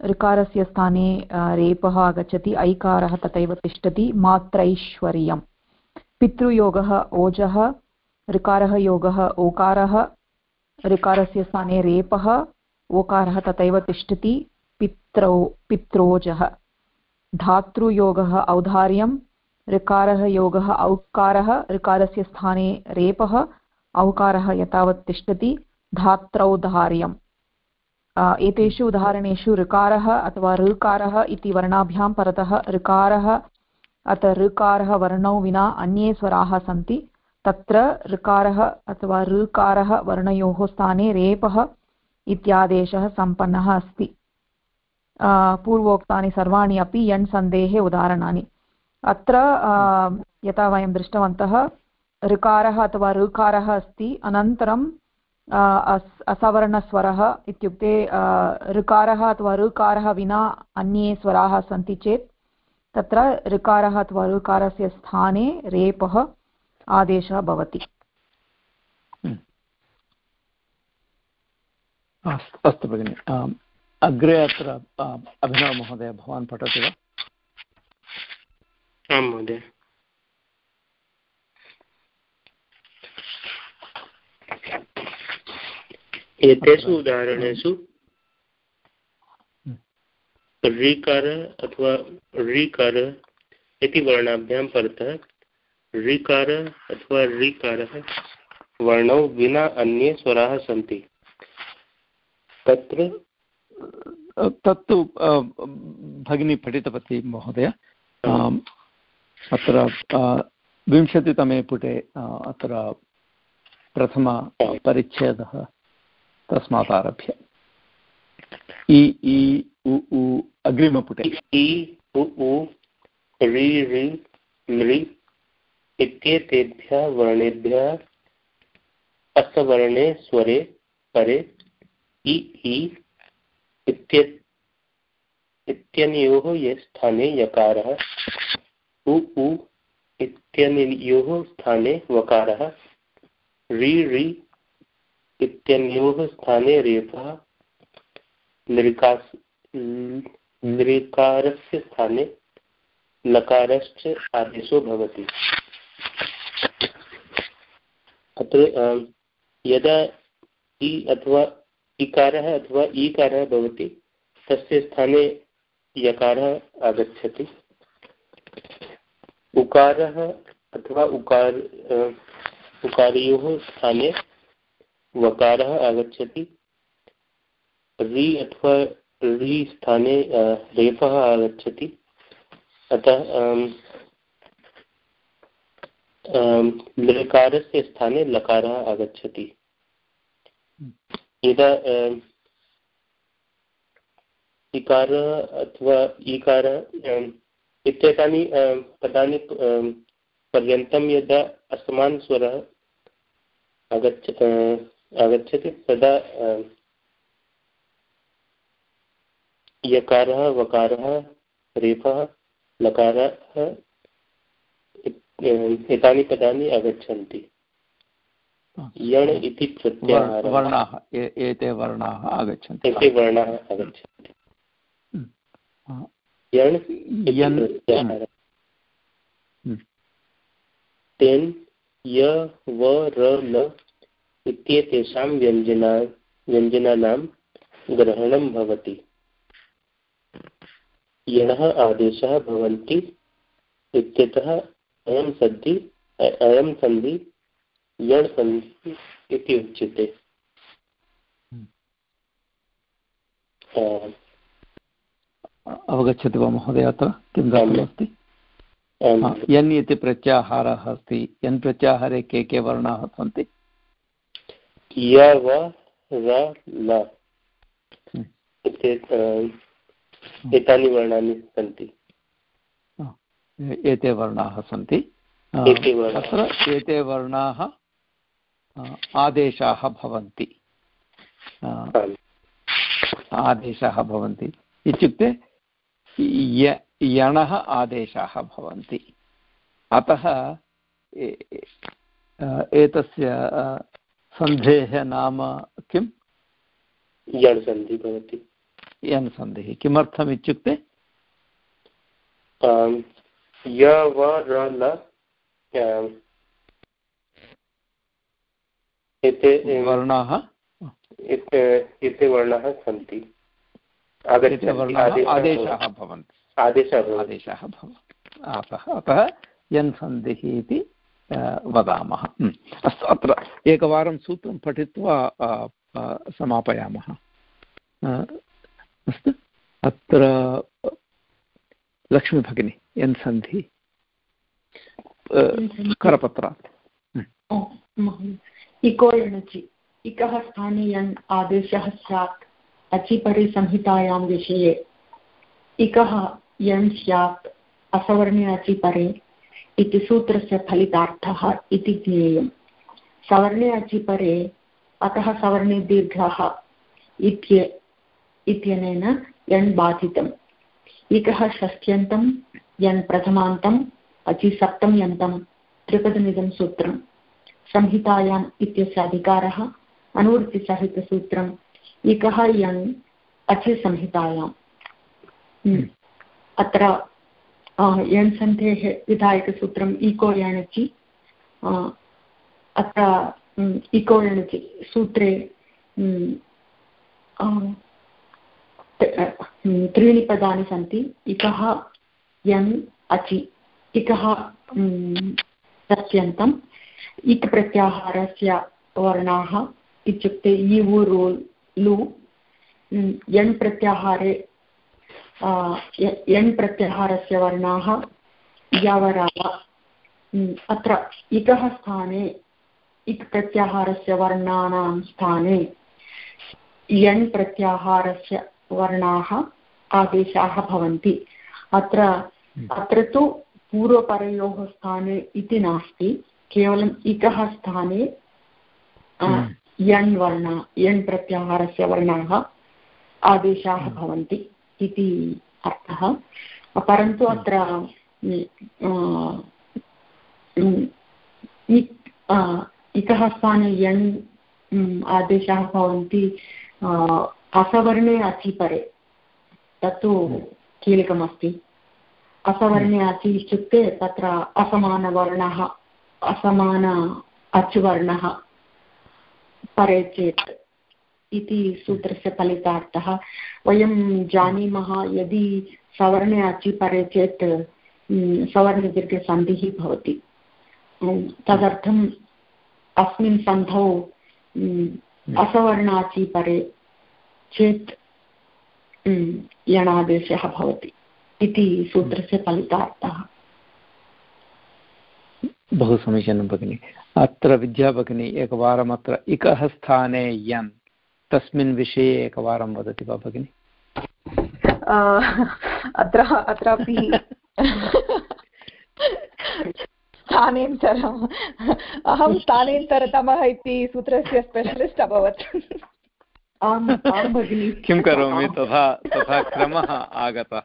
ऋकारस्य स्थाने रेपः आगच्छति, ऐकारः तथैव तिष्ठति मात्रैश्वर्यं पितृयोगः ओजः, ऋकारः योगः ओकारः, ऋकारस्य स्थाने रेपः ओकारः तथैव तिष्ठति, पित्रौ, पित्रोजः। धातृयोगः औदार्यं, ऋकारः योगः औकारः, ऋकारस्य स्थाने रेपः, औकारः यतावत् तिष्ठति, धात्रौदार्यम्। एतेषु उदाहरणेषु ऋकारः अथवा ऋकारः इति वर्णाभ्यां परतः ऋकारः, अथ ऋकारः वर्णौ विना अन्ये स्वराः सन्ति। तत्र ऋकारः अथवा ऋकारः वर्णयोः स्थाने रेपः इत्यादेशः सम्पन्नः अस्ति। पूर्वोक्तानि सर्वाणि अपि यण् सन्धेः उदाहरणानि। अत्र यथा वयं दृष्टवन्तः, ऋकारः अथवा ऋकारः अस्ति, अनन्तरं असवर्णस्वरः इत्युक्ते ऋकारः अथवा ऋकारः विना अन्ये स्वराः सन्ति चेत् तत्र ऋकारः अथवा ऋकारस्य स्थाने रेपः आदेशः भवति। अस्तु भगिनि। अग्रे अत्र अभिनवमहोदय भवान् पठति वा? आं महोदय। एतेषु उदाहरणेषु ऋकार अथवा ऋकार इति वर्णाभ्यां परतः ऋकार अथवा ऋकारः वर्णौ विना अन्ये स्वराः सन्ति। तत्र तत्तु भगिनी पठितवती महोदय। अत्र विंशतितमे पुटे अत्र प्रथमपरिच्छेदः तस्मात् आरभ्य इ इ उ उ अग्रिमपुटे। इ उ उ रि रि लृ इत्येतेभ्यः वर्णेभ्यः असवर्णे स्वरे परे इ इ इत्यनयोः ये स्थाने यकारः उ उ इत्यनयोः स्थाने वकारः रि रि इत्यनयोः स्थाने रेफः नृकारस्य स्थाने लकारश्च आदेशो भवति। अत्र यदा इ अथवा इकारः अथवा ईकारः भवति, तस्य स्थाने यकारः आगच्छति। उकारः अथवा उकार उकारयोः स्थाने वकारः आगच्छति। रि अथवा रि स्थाने रेफः आगच्छति। अतः लकारस्य स्थाने लकारः आगच्छति। यदा इकार अथवा ईकार इत्येतानि पदानि पर्यन्तं यदा असमान स्वरः आगच्छ आगच्छति तदा यकारः वकारः रेफः लकारः एतानि पदानि आगच्छन्ति। यण् इति प्रत्ययः वर्णाः एते वर्णाः आगच्छन्ति। एते वर्णाः आगच्छन्ति। यण् तेन् य व र ल। इत्येतेषां व्यञ्जना व्यञ्जनानां ग्रहणं भवति। यणः आदेशः भवन्ति इत्यतः अयं सन्धि अयं सन्धि यण् सन्धि इति उच्यते। अवगच्छति वा महोदय अत्र किं दत्तमस्ति यन् इति प्रत्याहारः अस्ति। यन् प्रत्याहारे के के वर्णाः सन्ति? य व र ल. एतानि वर्णानि सन्ति. एते वर्णाः सन्ति. अत्र एते वर्णाः आदेशाः भवन्ति. आदेशाः भवन्ति. इत्युक्ते यणः आदेशाः भवन्ति. अतः एतस्य सन्धेः नाम किम्? यण् सन्धिः भवति। यन् सन्धिः। किमर्थम् इत्युक्ते? य व र ल एते वर्णाः? एते वर्णाः सन्ति। आदेशाः भवन्ति। आदेशः अतः यन् सन्धिः इति वदामः। अस्तु अत्र एकवारं सूत्रं पठित्वा समापयामः। अस्तु। अत्र लक्ष्मीभगिनी यन् सन्धि। करपत्रात्। इको एणचि इकः स्थाने यन् आदेशः स्यात्। अचिपरे विषये। इकः यन् स्यात्। असवर्णे अचिपरे इति सूत्रस्य फलितार्थः इति ज्ञेयम्। सवर्णे अचिपरे अतः सवर्णे दीर्घः इत्य इत्यनेन यण् बाधितम्। इकः षष्ठ्यन्तं यन् प्रथमान्तम्, अचि सप्तं यन्तं त्रिपदमिदं सूत्रं संहितायाम् इत्यस्य अधिकारः, अनुवृत्तिसहितसूत्रम्। इकः यन् अचि संहितायाम्। हम्म। अत्र यण् सन्धेः विधायकसूत्रम् इको यणचि अत्र इको यणचि सूत्रे त्रीणि पदानि सन्ति इकः यन् अचि इकः सत्यन्तम् इक् प्रत्याहारस्य वर्णाः इत्युक्ते इवु रोल् लु यण् प्रत्याहारे यण् प्रत्याहारस्य वर्णाः यवराव अत्र इकः स्थाने इक् प्रत्याहारस्य वर्णानां स्थाने यण् प्रत्याहारस्य वर्णाः आदेशाः भवन्ति। अत्र अत्र तु पूर्वपरयोः स्थाने इति नास्ति केवलम् इकः स्थाने यण् वर्ण यण् प्रत्याहारस्य वर्णाः आदेशाः भवन्ति। इति अर्थः। परन्तु अत्र इकः स्थाने यण् आदेशाः भवन्ति असवर्णे अचिपरे तत्तु कीलकमस्ति। असवर्णे अचि इत्युक्ते तत्र असमानवर्णः असमान अचुवर्णः परे चेत्। इति सूत्रस्य फलितार्थः वयं जानीमः, यदि सवर्णे अचि परे चेत् सवर्णदीर्घसन्धिः भवति। तदर्थम् अस्मिन् सन्धौ असवर्णाचि परे चेत् यणादेशः भवति इति सूत्रस्य फलितार्थः बहु समीचीनं, भगिनि। अत्र विद्याभगिनी एकवारम् अत्र इकः स्थाने यन्। तस्मिन् विषये एकवारं वदति वा भगिनि? अत्र अत्रापि स्थानेन्तरम्। अहं स्थानेन्तरतमः इति सूत्रस्य स्पेशलिस्ट् अभवत्। किं करोमि? तथा तथा क्रमः आगतः।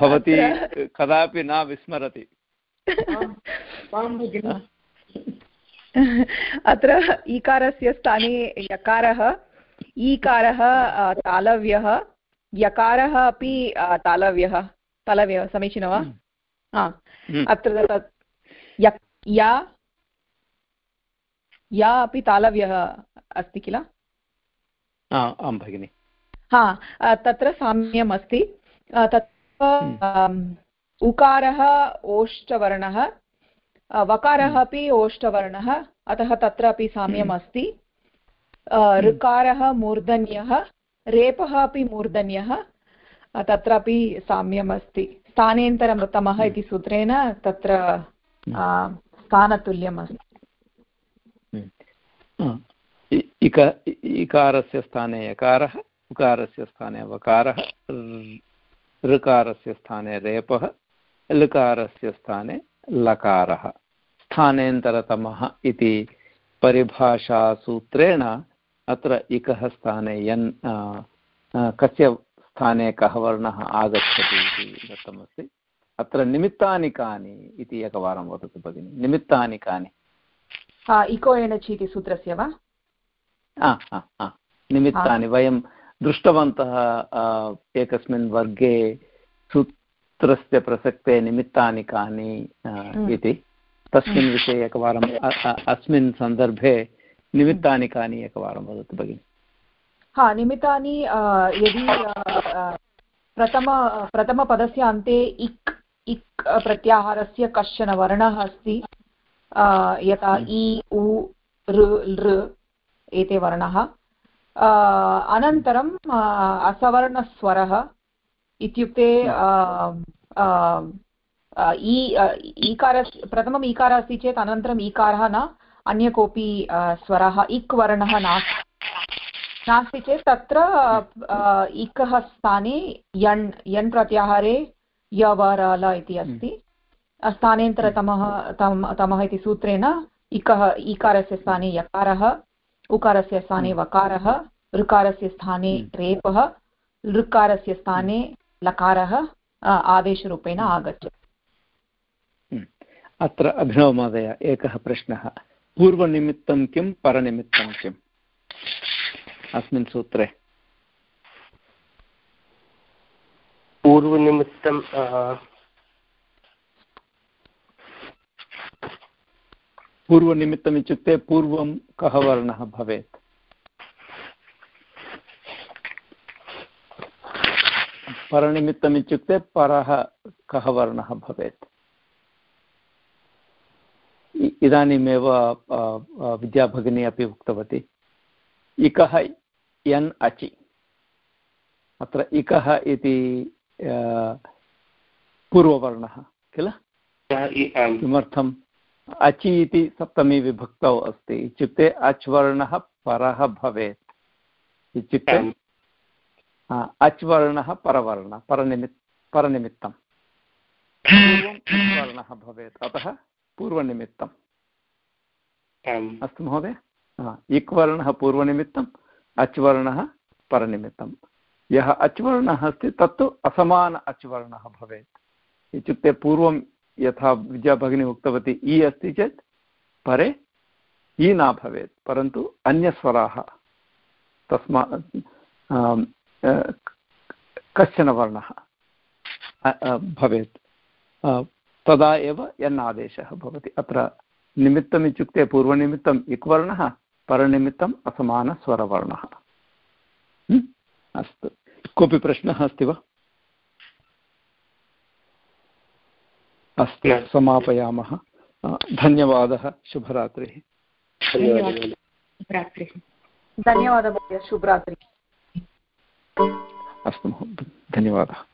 भवती कदापि न विस्मरति। अत्र ईकारस्य स्थाने यकारः ईकारः तालव्यः यकारः अपि तालव्यः तालव्यः समीचीनं वा? हम्म। अत्र तत् या या अपि तालव्यः अस्ति किल? आं भगिनि. हा तत्र साम्यम् अस्ति तत्र हम्म। उकारः ओष्टवर्णः वकारः हम्म। अपि ओष्टवर्णः अतः तत्र अपि साम्यम् हम्म। अस्ति। ऋकारः मूर्धन्यः रेपः अपि मूर्धन्यः तत्रापि साम्यम् अस्ति। स्थानेन्तरमृतमः इति सूत्रेण तत्र स्थानतुल्यम् अस्ति। इक इकारस्य स्थाने यकारः उकारस्य स्थाने वकारः ऋकारस्य स्थाने रेपः लकारस्य स्थाने लकारः। स्थानेन्तरतमः इति परिभाषासूत्रेण अत्र इकः स्थाने यन् कस्य स्थाने कः वर्णः आगच्छति इति दत्तमस्ति। अत्र निमित्तानि कानि इति एकवारं वदतु भगिनि। निमित्तानि कानि? इको एणचि इति सूत्रस्य वा? निमित्तानि। वयं दृष्टवन्तः एकस्मिन् वर्गे सूत्रस्य प्रसक्ते निमित्तानि कानि इति। तस्मिन् विषये एकवारम् अस्मिन् सन्दर्भे निमित्तानि कानि एकवारं वदतु भगिनि? हा निमित्तानि यदि प्रथम प्रथमपदस्य अन्ते इक् इक् प्रत्याहारस्य कश्चन वर्णः अस्ति यथा इ उ लृ एते वर्णाः। अनन्तरम् असवर्णस्वरः इत्युक्ते ईकारस्य प्रथमम् ईकारः अस्ति चेत् अनन्तरम् ईकारः न अन्य कोऽपि स्वरः इक् वर्णः नास्ति नास्ति चेत् तत्र इकः स्थाने यण् यण् प्रत्याहारे यवरल इति अस्ति स्थानेन्तरतमः तमः इति सूत्रेण इकः ईकारस्य स्थाने यकारः उकारस्य स्थाने हम्म। वकारः ऋकारस्य स्थाने हम्म। रेपः लृकारस्य स्थाने लकारः आदेशरूपेण हम्म। आगच्छति अत्र अभिनव महोदय एकः प्रश्नः। पूर्वनिमित्तं किं परनिमित्तं किम्? अस्मिन् सूत्रे। पूर्वनिमित्तं पूर्वनिमित्तम् इत्युक्ते पूर्वं कः वर्णः भवेत्? परनिमित्तम् इत्युक्ते परः कः वर्णः भवेत्? इदानीमेव विद्याभगिनी अपि उक्तवती। इकः यन् अचि। अत्र इकः इति पूर्ववर्णः किल? किमर्थं अचि इति सप्तमी विभक्तौ अस्ति। इत्युक्ते अच् वर्णः परः भवेत्। इत्युक्ते अच् वर्णः परवर्ण परनिमित् परनिमित्तं पूर्वं वर्णः भवेत्। अतः पूर्वनिमित्तम् अस्तु महोदय। इक् वर्णः पूर्वनिमित्तम् अच् वर्णः परनिमित्तं यः अच् वर्णः अस्ति तत्तु असमान अच् वर्णः भवेत्। इत्युक्ते पूर्वं यथा विद्याभगिनी उक्तवती इ अस्ति चेत् परे इ न भवेत् परन्तु अन्यस्वराः। तस्मा कश्चन वर्णः भवेत्। तदा एव यन् आदेशः भवति। अत्र निमित्तम् इत्युक्ते पूर्वनिमित्तम् इक् वर्णः परनिमित्तम् असमानस्वरवर्णः अस्तु। कोऽपि प्रश्नः अस्ति वा? अस्तु समापयामः। धन्यवादः। शुभरात्रिः। धन्यवादः महोदय। शुभरात्रिः। अस्तु महोदय। धन्यवादः।